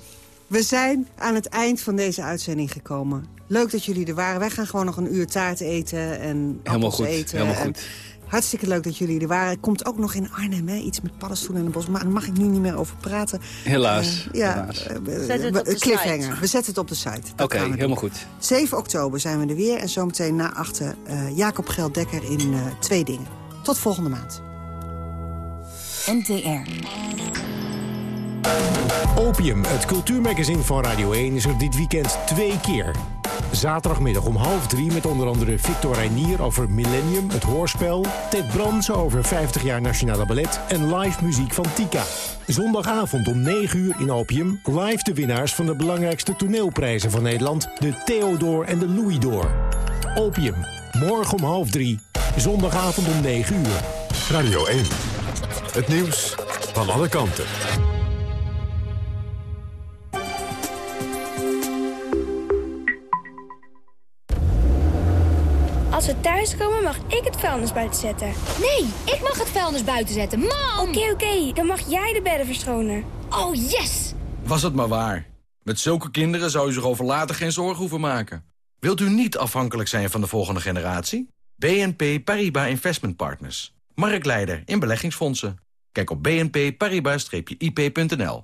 we zijn aan het eind van deze uitzending gekomen. Leuk dat jullie er waren. Wij gaan gewoon nog een uur taart eten en Helemaal appels goed, eten. helemaal En goed. Hartstikke leuk dat jullie er waren. Komt ook nog in Arnhem, hè? iets met paddenstoelen in het bos. Maar daar mag ik nu niet meer over praten. Helaas. Eh, ja, helaas. Zet het op de cliffhanger. site. We zetten het op de site. Oké, gaan we doen. helemaal goed. 7 oktober zijn we er weer. En zometeen na achter eh, Jacob Gelddekker in eh, Twee Dingen. Tot volgende maand. NTR. Opium, het cultuurmagazine van Radio 1, is er dit weekend twee keer. Zaterdagmiddag om half drie met onder andere Victor Reinier over Millennium, het hoorspel... Ted Brands over 50 jaar Nationale Ballet en live muziek van Tika. Zondagavond om 9 uur in Opium live de winnaars van de belangrijkste toneelprijzen van Nederland... de Theodor en de Louis. Opium, morgen om half drie, zondagavond om 9 uur. Radio 1. Het nieuws van alle kanten. Als we thuiskomen mag ik het vuilnis buiten zetten. Nee, ik mag het vuilnis buiten zetten. Mam! Oké, oké. Dan mag jij de bedden verschonen. Oh, yes! Was het maar waar. Met zulke kinderen zou u zich over later geen zorgen hoeven maken. Wilt u niet afhankelijk zijn van de volgende generatie? BNP Paribas Investment Partners. Marktleider in beleggingsfondsen. Kijk op bnpparibas-ip.nl.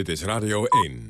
Dit is Radio 1.